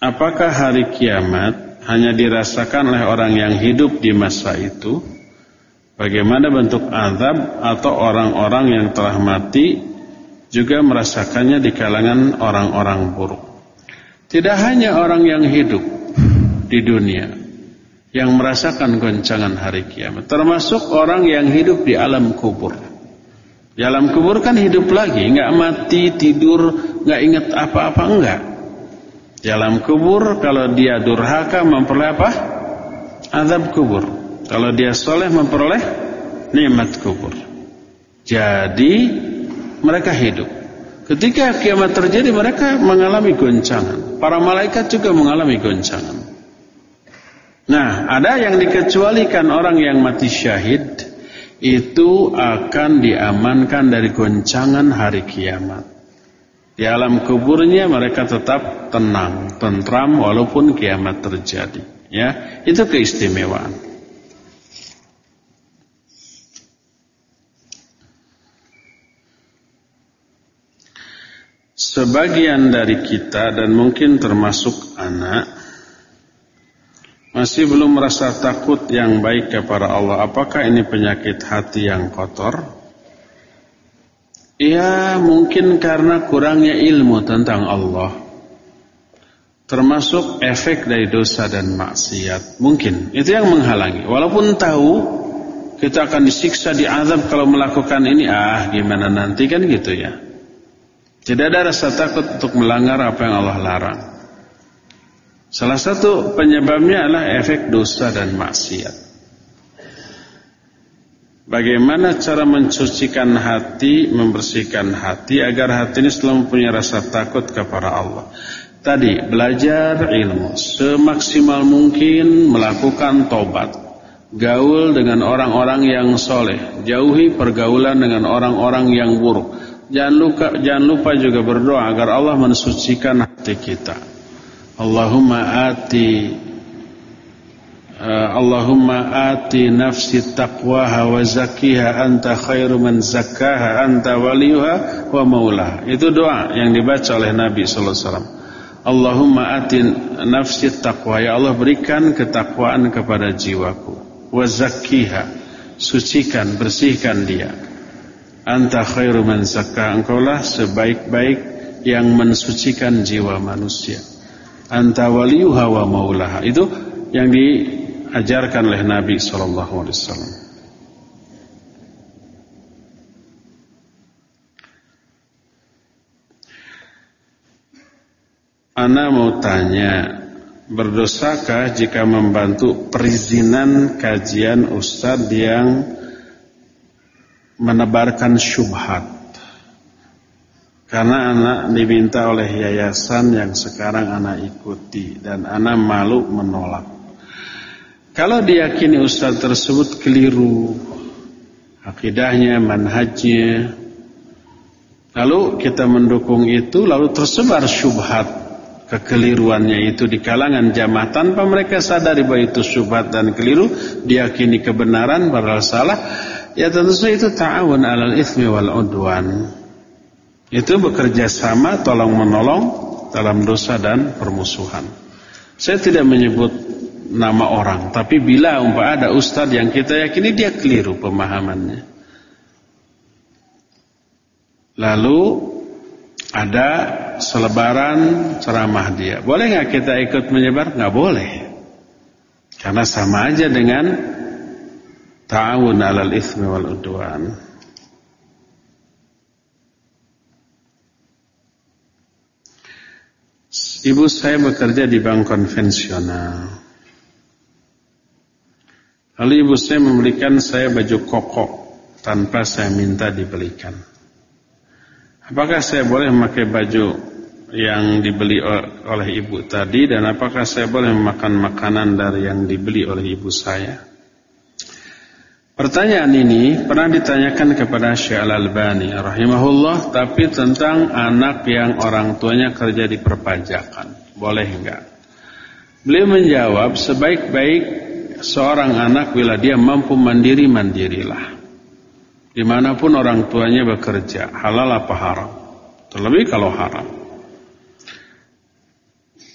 apakah hari kiamat hanya dirasakan oleh orang yang hidup di masa itu Bagaimana bentuk azab atau orang-orang yang telah mati juga merasakannya di kalangan orang-orang buruk. Tidak hanya orang yang hidup di dunia yang merasakan goncangan hari kiamat, termasuk orang yang hidup di alam kubur. Di alam kubur kan hidup lagi, nggak mati, tidur, nggak ingat apa-apa enggak. Di alam kubur kalau dia durhaka memperoleh apa? Azab kubur. Kalau dia soleh memperoleh nikmat kubur. Jadi mereka hidup. Ketika kiamat terjadi mereka mengalami goncangan. Para malaikat juga mengalami goncangan. Nah, ada yang dikecualikan orang yang mati syahid itu akan diamankan dari goncangan hari kiamat. Di alam kuburnya mereka tetap tenang, tentram walaupun kiamat terjadi. Ya, itu keistimewaan. sebagian dari kita dan mungkin termasuk anak masih belum merasa takut yang baik kepada Allah. Apakah ini penyakit hati yang kotor? Ya mungkin karena kurangnya ilmu tentang Allah. Termasuk efek dari dosa dan maksiat. Mungkin itu yang menghalangi. Walaupun tahu kita akan disiksa diazab kalau melakukan ini, ah gimana nanti kan gitu ya. Tidak ada rasa takut untuk melanggar apa yang Allah larang. Salah satu penyebabnya adalah efek dosa dan maksiat. Bagaimana cara mencucikan hati, membersihkan hati agar hati ini selalu mempunyai rasa takut kepada Allah. Tadi belajar ilmu semaksimal mungkin melakukan tobat. Gaul dengan orang-orang yang soleh. Jauhi pergaulan dengan orang-orang yang buruk. Jangan lupa, jangan lupa juga berdoa agar Allah mensucikan hati kita. Allahumma ati Allahumma ati nafsi taqwaha wa zakkiha anta khairu man zakkaha anta waliyuha wa maulaha. Itu doa yang dibaca oleh Nabi sallallahu alaihi wasallam. Allahumma ati nafsi taqwa. Ya Allah berikan ketakwaan kepada jiwaku. Wa zakkiha sucikan bersihkan dia. Anta khairu man zakka. Engkaulah sebaik-baik yang mensucikan jiwa manusia. Anta waliyuha wa maulaha itu yang diajarkan oleh Nabi sallallahu alaihi wasallam Ana mau tanya Berdosakah jika membantu perizinan kajian ustadz yang menebarkan syubhat karena anak diminta oleh yayasan yang sekarang anak ikuti dan anak malu menolak. Kalau diyakini ustaz tersebut keliru akidahnya, manhajnya, lalu kita mendukung itu, lalu tersebar syubhat kekeliruannya itu di kalangan jamaah tanpa mereka sadari bahwa itu syubhat dan keliru, diyakini kebenaran padahal salah, ya tentu saja itu ta'awun alal ithmi wal udwan. Itu bekerja sama tolong menolong dalam dosa dan permusuhan. Saya tidak menyebut nama orang, tapi bila umpah ada ustadz yang kita yakini dia keliru pemahamannya. Lalu ada selebaran ceramah dia. Boleh nggak kita ikut menyebar? Nggak boleh. Karena sama aja dengan ta'awun alal ithmi wal udwan. Ibu saya bekerja di bank konvensional. Lalu ibu saya memberikan saya baju koko tanpa saya minta dibelikan. Apakah saya boleh memakai baju yang dibeli oleh ibu tadi dan apakah saya boleh memakan makanan dari yang dibeli oleh ibu saya? Pertanyaan ini pernah ditanyakan kepada Syekh Al-Albani rahimahullah tapi tentang anak yang orang tuanya kerja di perpajakan. Boleh enggak? Beliau menjawab sebaik-baik seorang anak bila dia mampu mandiri mandirilah. Di mana pun orang tuanya bekerja, halal apa haram. Terlebih kalau haram.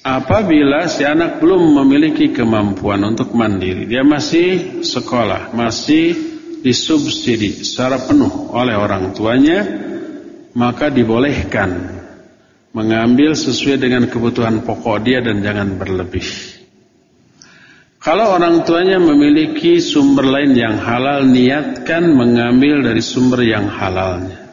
Apabila si anak belum memiliki kemampuan untuk mandiri, dia masih sekolah, masih disubsidi secara penuh oleh orang tuanya, maka dibolehkan mengambil sesuai dengan kebutuhan pokok dia dan jangan berlebih. Kalau orang tuanya memiliki sumber lain yang halal, niatkan mengambil dari sumber yang halalnya.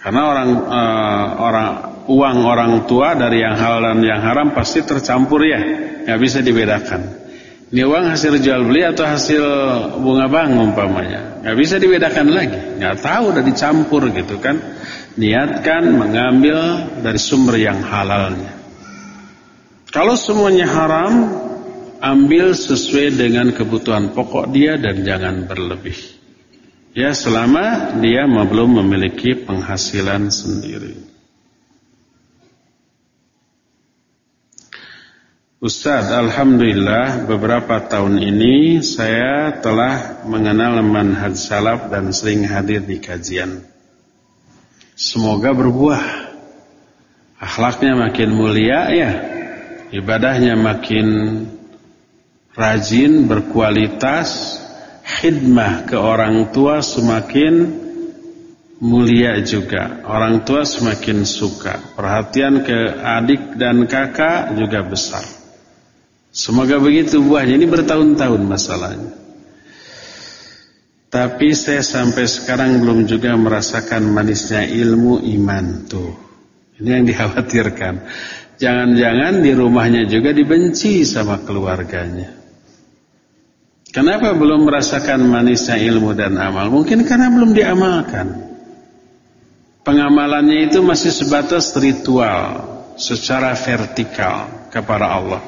Karena orang uh, orang uang orang tua dari yang halal dan yang haram pasti tercampur ya, nggak bisa dibedakan. Ini uang hasil jual beli atau hasil bunga bank umpamanya, nggak bisa dibedakan lagi, nggak tahu udah dicampur gitu kan. Niatkan mengambil dari sumber yang halalnya. Kalau semuanya haram, ambil sesuai dengan kebutuhan pokok dia dan jangan berlebih. Ya selama dia belum memiliki penghasilan sendiri. Ustaz, Alhamdulillah beberapa tahun ini saya telah mengenal manhaj salaf dan sering hadir di kajian. Semoga berbuah. Akhlaknya makin mulia ya. Ibadahnya makin rajin, berkualitas. Khidmah ke orang tua semakin mulia juga. Orang tua semakin suka. Perhatian ke adik dan kakak juga besar. Semoga begitu buahnya. Ini bertahun-tahun masalahnya. Tapi saya sampai sekarang belum juga merasakan manisnya ilmu iman tuh. Ini yang dikhawatirkan. Jangan-jangan di rumahnya juga dibenci sama keluarganya. Kenapa belum merasakan manisnya ilmu dan amal? Mungkin karena belum diamalkan. Pengamalannya itu masih sebatas ritual secara vertikal kepada Allah.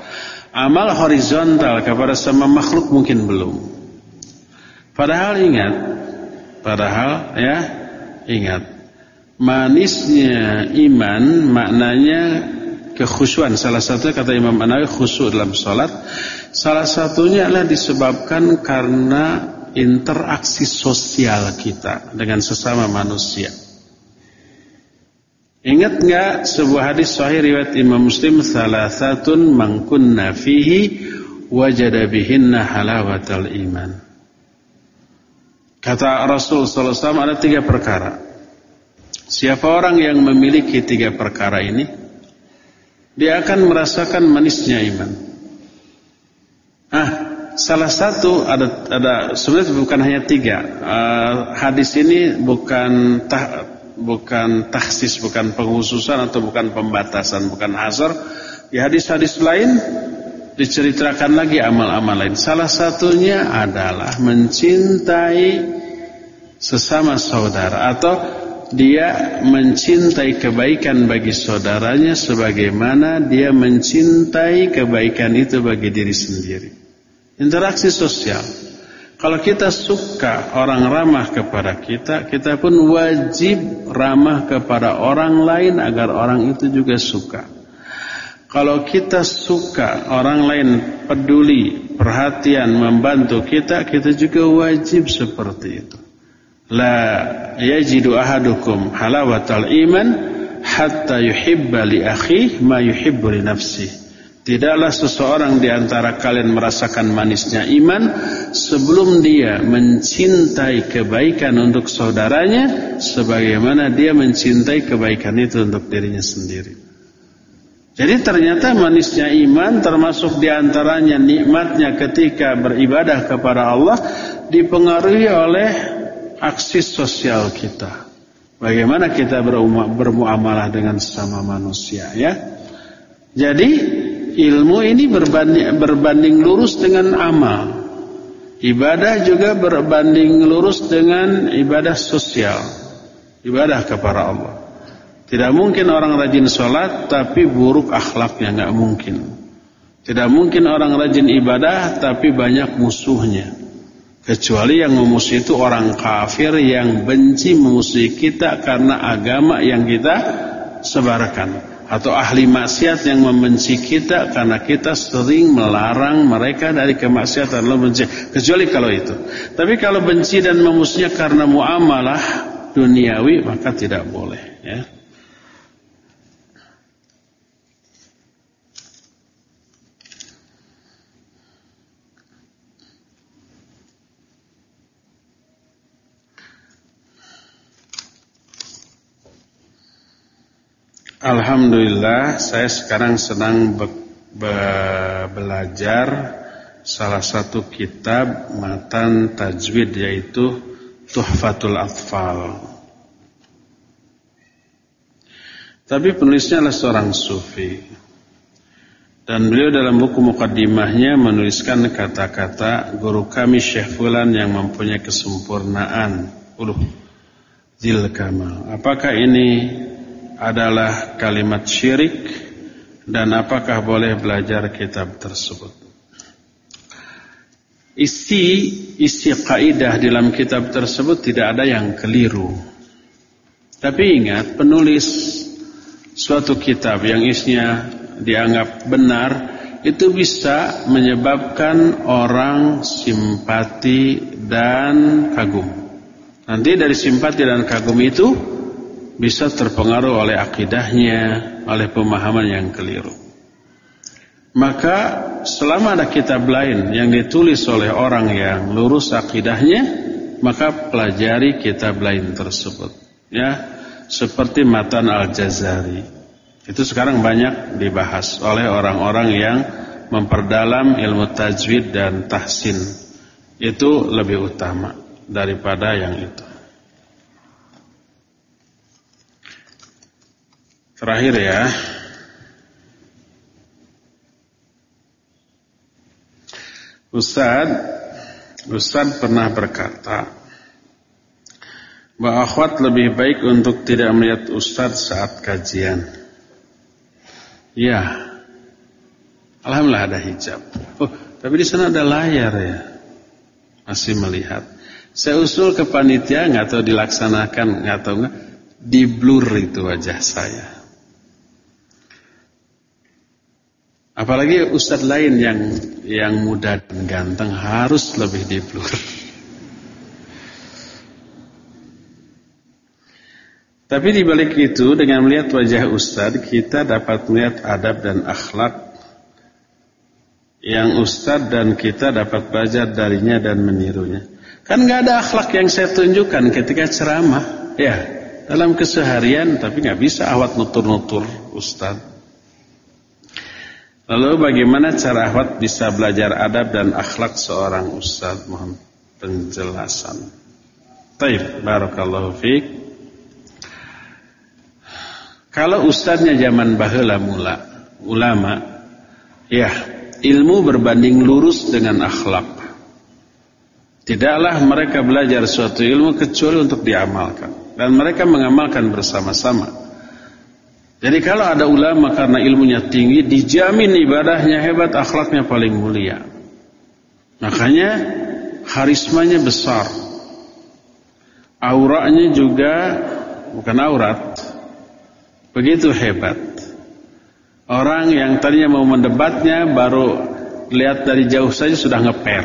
Amal horizontal kepada sama makhluk mungkin belum. Padahal ingat, padahal ya ingat, manisnya iman maknanya kekhusyuan. Salah satu kata Imam Anawi khusyuk dalam sholat. Salah satunya adalah disebabkan karena interaksi sosial kita dengan sesama manusia. Ingat nggak sebuah hadis sahih riwayat Imam Muslim salah satu mangkunna fihi wajada bihinna halawatal iman. Kata Rasul sallallahu alaihi wasallam ada tiga perkara. Siapa orang yang memiliki tiga perkara ini, dia akan merasakan manisnya iman. Ah, salah satu ada ada sebenarnya bukan hanya tiga. Uh, hadis ini bukan tah, bukan tahsis, bukan penghususan atau bukan pembatasan, bukan hasar. Di hadis-hadis lain diceritakan lagi amal-amal lain. Salah satunya adalah mencintai sesama saudara atau dia mencintai kebaikan bagi saudaranya sebagaimana dia mencintai kebaikan itu bagi diri sendiri. Interaksi sosial. Kalau kita suka orang ramah kepada kita, kita pun wajib ramah kepada orang lain agar orang itu juga suka. Kalau kita suka orang lain peduli, perhatian, membantu kita, kita juga wajib seperti itu. La yajidu ahadukum halawatal iman hatta yuhibba li akhihi ma yuhibbu li nafsihi. Tidaklah seseorang di antara kalian merasakan manisnya iman sebelum dia mencintai kebaikan untuk saudaranya sebagaimana dia mencintai kebaikan itu untuk dirinya sendiri. Jadi ternyata manisnya iman termasuk di antaranya nikmatnya ketika beribadah kepada Allah dipengaruhi oleh aksi sosial kita. Bagaimana kita bermuamalah dengan sesama manusia ya. Jadi ilmu ini berbanding, berbanding lurus dengan amal. Ibadah juga berbanding lurus dengan ibadah sosial. Ibadah kepada Allah. Tidak mungkin orang rajin sholat tapi buruk akhlaknya, nggak mungkin. Tidak mungkin orang rajin ibadah tapi banyak musuhnya. Kecuali yang memusuhi itu orang kafir yang benci memusuhi kita karena agama yang kita sebarkan. Atau ahli maksiat yang membenci kita karena kita sering melarang mereka dari kemaksiatan benci kecuali kalau itu. Tapi kalau benci dan memusuhnya karena muamalah duniawi maka tidak boleh ya Alhamdulillah saya sekarang sedang be be belajar salah satu kitab matan tajwid yaitu Tuhfatul Atfal. Tapi penulisnya adalah seorang sufi. Dan beliau dalam buku mukaddimahnya menuliskan kata-kata guru kami Syekh Fulan yang mempunyai kesempurnaan. Uluh. Zil Kamal. Apakah ini adalah kalimat syirik dan apakah boleh belajar kitab tersebut. Isi isi kaidah dalam kitab tersebut tidak ada yang keliru. Tapi ingat penulis suatu kitab yang isinya dianggap benar itu bisa menyebabkan orang simpati dan kagum. Nanti dari simpati dan kagum itu bisa terpengaruh oleh akidahnya, oleh pemahaman yang keliru. Maka selama ada kitab lain yang ditulis oleh orang yang lurus akidahnya, maka pelajari kitab lain tersebut. Ya, seperti Matan Al-Jazari. Itu sekarang banyak dibahas oleh orang-orang yang memperdalam ilmu tajwid dan tahsin. Itu lebih utama daripada yang itu. Terakhir ya. Ustaz, Ustaz pernah berkata bahwa akhwat lebih baik untuk tidak melihat Ustaz saat kajian. Ya, Alhamdulillah ada hijab. Oh, tapi di sana ada layar ya. Masih melihat. Saya usul ke panitia nggak tahu dilaksanakan nggak tahu nggak di blur itu wajah saya. Apalagi ustadz lain yang yang muda dan ganteng harus lebih diblur. Tapi di balik itu dengan melihat wajah ustadz kita dapat melihat adab dan akhlak yang ustadz dan kita dapat belajar darinya dan menirunya. Kan nggak ada akhlak yang saya tunjukkan ketika ceramah, ya dalam keseharian, tapi nggak bisa awat nutur-nutur ustadz. Lalu bagaimana cara awat bisa belajar adab dan akhlak seorang ustadz? Mohon penjelasan. Taib, barakallahu fiik. Kalau ustadznya zaman bahula mula, ulama, ya ilmu berbanding lurus dengan akhlak. Tidaklah mereka belajar suatu ilmu kecuali untuk diamalkan. Dan mereka mengamalkan bersama-sama. Jadi kalau ada ulama karena ilmunya tinggi, dijamin ibadahnya hebat, akhlaknya paling mulia. Makanya harismanya besar. Auranya juga bukan aurat. Begitu hebat. Orang yang tadinya mau mendebatnya baru lihat dari jauh saja sudah ngeper.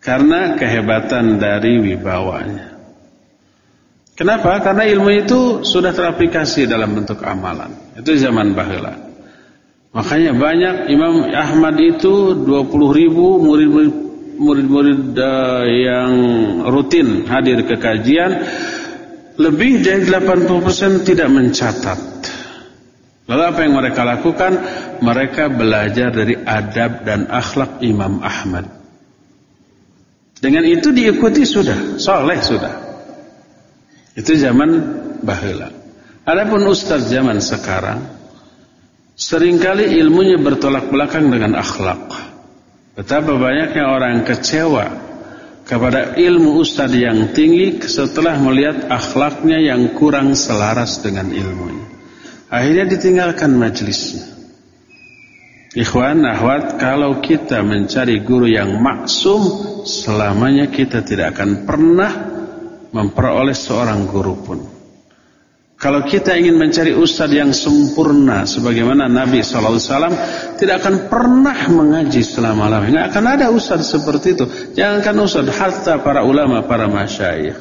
Karena kehebatan dari wibawanya. Kenapa? Karena ilmu itu sudah teraplikasi dalam bentuk amalan. Itu zaman bahula. Makanya banyak Imam Ahmad itu 20 ribu murid-murid uh, yang rutin hadir ke kajian lebih dari 80% tidak mencatat Lalu apa yang mereka lakukan? Mereka belajar dari adab dan akhlak Imam Ahmad. Dengan itu diikuti sudah, soleh sudah. Itu zaman bahula. Adapun ustaz zaman sekarang, sering kali ilmunya bertolak belakang dengan akhlak. Betapa banyaknya orang kecewa kepada ilmu ustaz yang tinggi setelah melihat akhlaknya yang kurang selaras dengan ilmunya. Akhirnya ditinggalkan majelisnya. Ikhwan, ahwat, kalau kita mencari guru yang maksum, selamanya kita tidak akan pernah memperoleh seorang guru pun. Kalau kita ingin mencari ustadz yang sempurna, sebagaimana Nabi SAW tidak akan pernah mengaji selama-lamanya. Tidak akan ada ustadz seperti itu. Jangankan ustadz, hatta para ulama, para masyayikh.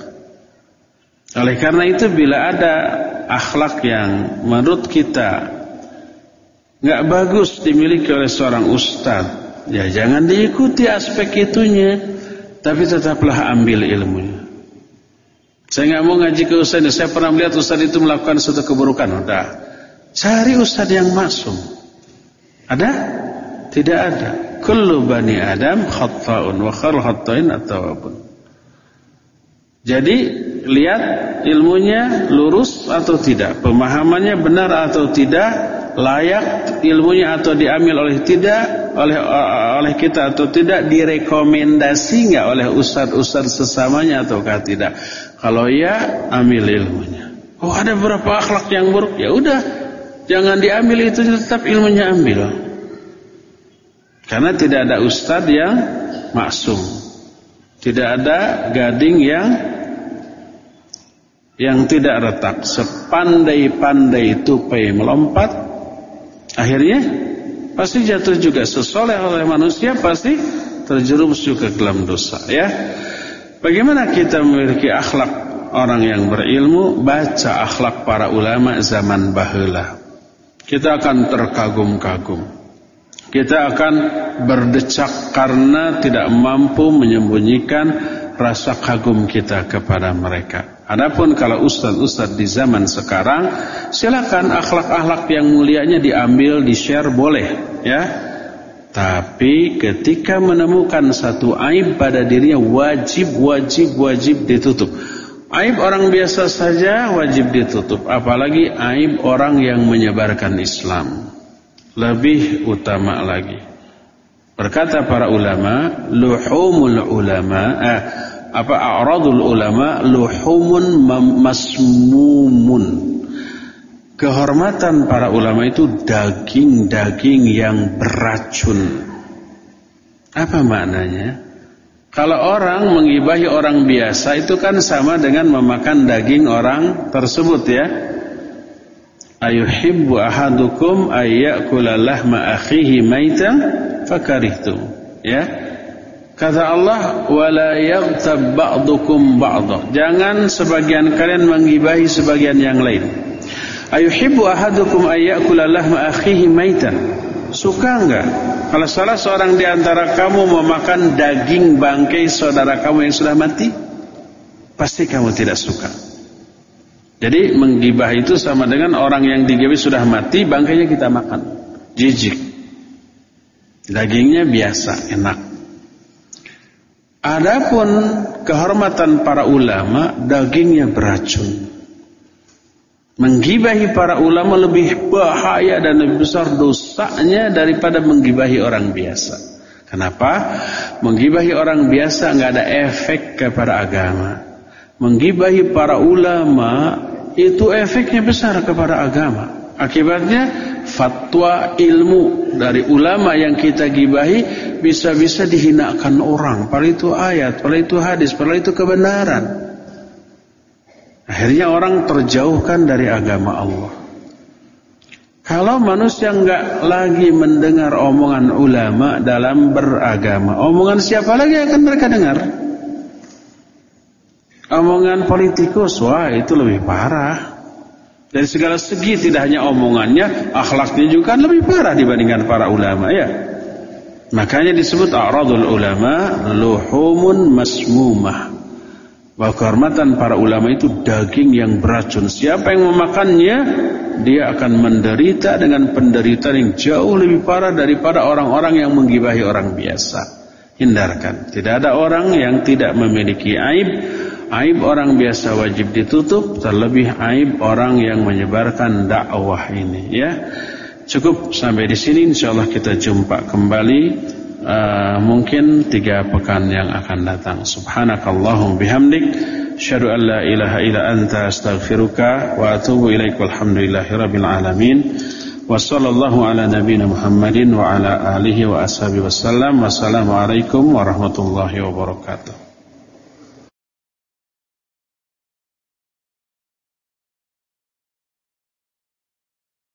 Oleh karena itu bila ada akhlak yang menurut kita nggak bagus dimiliki oleh seorang ustadz, ya jangan diikuti aspek itunya, tapi tetaplah ambil ilmunya. Saya nggak mau ngaji ke ustadz, saya pernah melihat ustadz itu melakukan suatu keburukan, udah. Cari ustadz yang masum. Ada? Tidak ada. Kullu bani Adam khatta'un wa khal khatta'in atau apa pun. Jadi lihat ilmunya lurus atau tidak, pemahamannya benar atau tidak, layak ilmunya atau diambil oleh tidak, oleh oleh kita atau tidak, direkomendasi nggak oleh ustadz-ustadz sesamanya ataukah tidak. Kalau ya, ambil ilmunya. Oh ada beberapa akhlak yang buruk, ya udah, jangan diambil itu tetap ilmunya ambil. Karena tidak ada ustadz yang maksum. Tidak ada gading yang yang tidak retak sepandai-pandai tupai melompat akhirnya pasti jatuh juga. Sesoleh oleh manusia pasti terjerumus juga ke dalam dosa ya. Bagaimana kita memiliki akhlak orang yang berilmu? Baca akhlak para ulama zaman bahula kita akan terkagum-kagum. Kita akan berdecak karena tidak mampu menyembunyikan rasa kagum kita kepada mereka Adapun kalau ustaz-ustaz di zaman sekarang, silakan akhlak-akhlak yang mulianya diambil, di-share boleh, ya. Tapi ketika menemukan satu aib pada dirinya wajib wajib wajib ditutup. Aib orang biasa saja wajib ditutup, apalagi aib orang yang menyebarkan Islam. Lebih utama lagi. Berkata para ulama, luhumul ulama, eh, apa a'radul ulama luhumun masmumun. Kehormatan para ulama itu daging-daging yang beracun. Apa maknanya? Kalau orang mengibahi orang biasa itu kan sama dengan memakan daging orang tersebut ya. Ayuhibbu ahadukum ayyakula lahma akhihi maita fakarihtum ya. Kata Allah wala yaghtab ba'dukum ba'dha. Jangan sebagian kalian menggibahi sebagian yang lain. Ayuhibbu ahadukum ayyakula lahma akhihi maita suka enggak? Kalau salah seorang di antara kamu memakan daging bangkai saudara kamu yang sudah mati pasti kamu tidak suka. Jadi menggibah itu sama dengan orang yang digibahi sudah mati, bangkainya kita makan. Jijik. Dagingnya biasa, enak. Adapun kehormatan para ulama, dagingnya beracun. Menggibahi para ulama lebih bahaya dan lebih besar dosanya daripada menggibahi orang biasa. Kenapa? Menggibahi orang biasa nggak ada efek kepada agama. Menggibahi para ulama itu efeknya besar kepada agama. Akibatnya fatwa ilmu dari ulama yang kita gibahi bisa-bisa dihinakan orang. Padahal itu ayat, padahal itu hadis, padahal itu kebenaran. Akhirnya orang terjauhkan dari agama Allah. Kalau manusia nggak lagi mendengar omongan ulama dalam beragama, omongan siapa lagi akan mereka dengar? Omongan politikus, wah itu lebih parah. Dari segala segi tidak hanya omongannya, akhlaknya juga lebih parah dibandingkan para ulama ya. Makanya disebut a'radul ulama luhumun masmumah. Bahwa kehormatan para ulama itu daging yang beracun. Siapa yang memakannya, dia akan menderita dengan penderitaan yang jauh lebih parah daripada orang-orang yang menggibahi orang biasa. Hindarkan. Tidak ada orang yang tidak memiliki aib Aib orang biasa wajib ditutup, terlebih aib orang yang menyebarkan dakwah ini ya. Cukup sampai di sini insyaallah kita jumpa kembali uh, mungkin tiga pekan yang akan datang. Subhanakallahum bihamdik asyhadu an la ilaha illa anta astaghfiruka wa atubu ilaik walhamdulillahirabbil alamin. Sallallahu ala nabiyyina Muhammadin wa ala alihi wa ashabihi wasallam. Wassalamualaikum warahmatullahi wabarakatuh.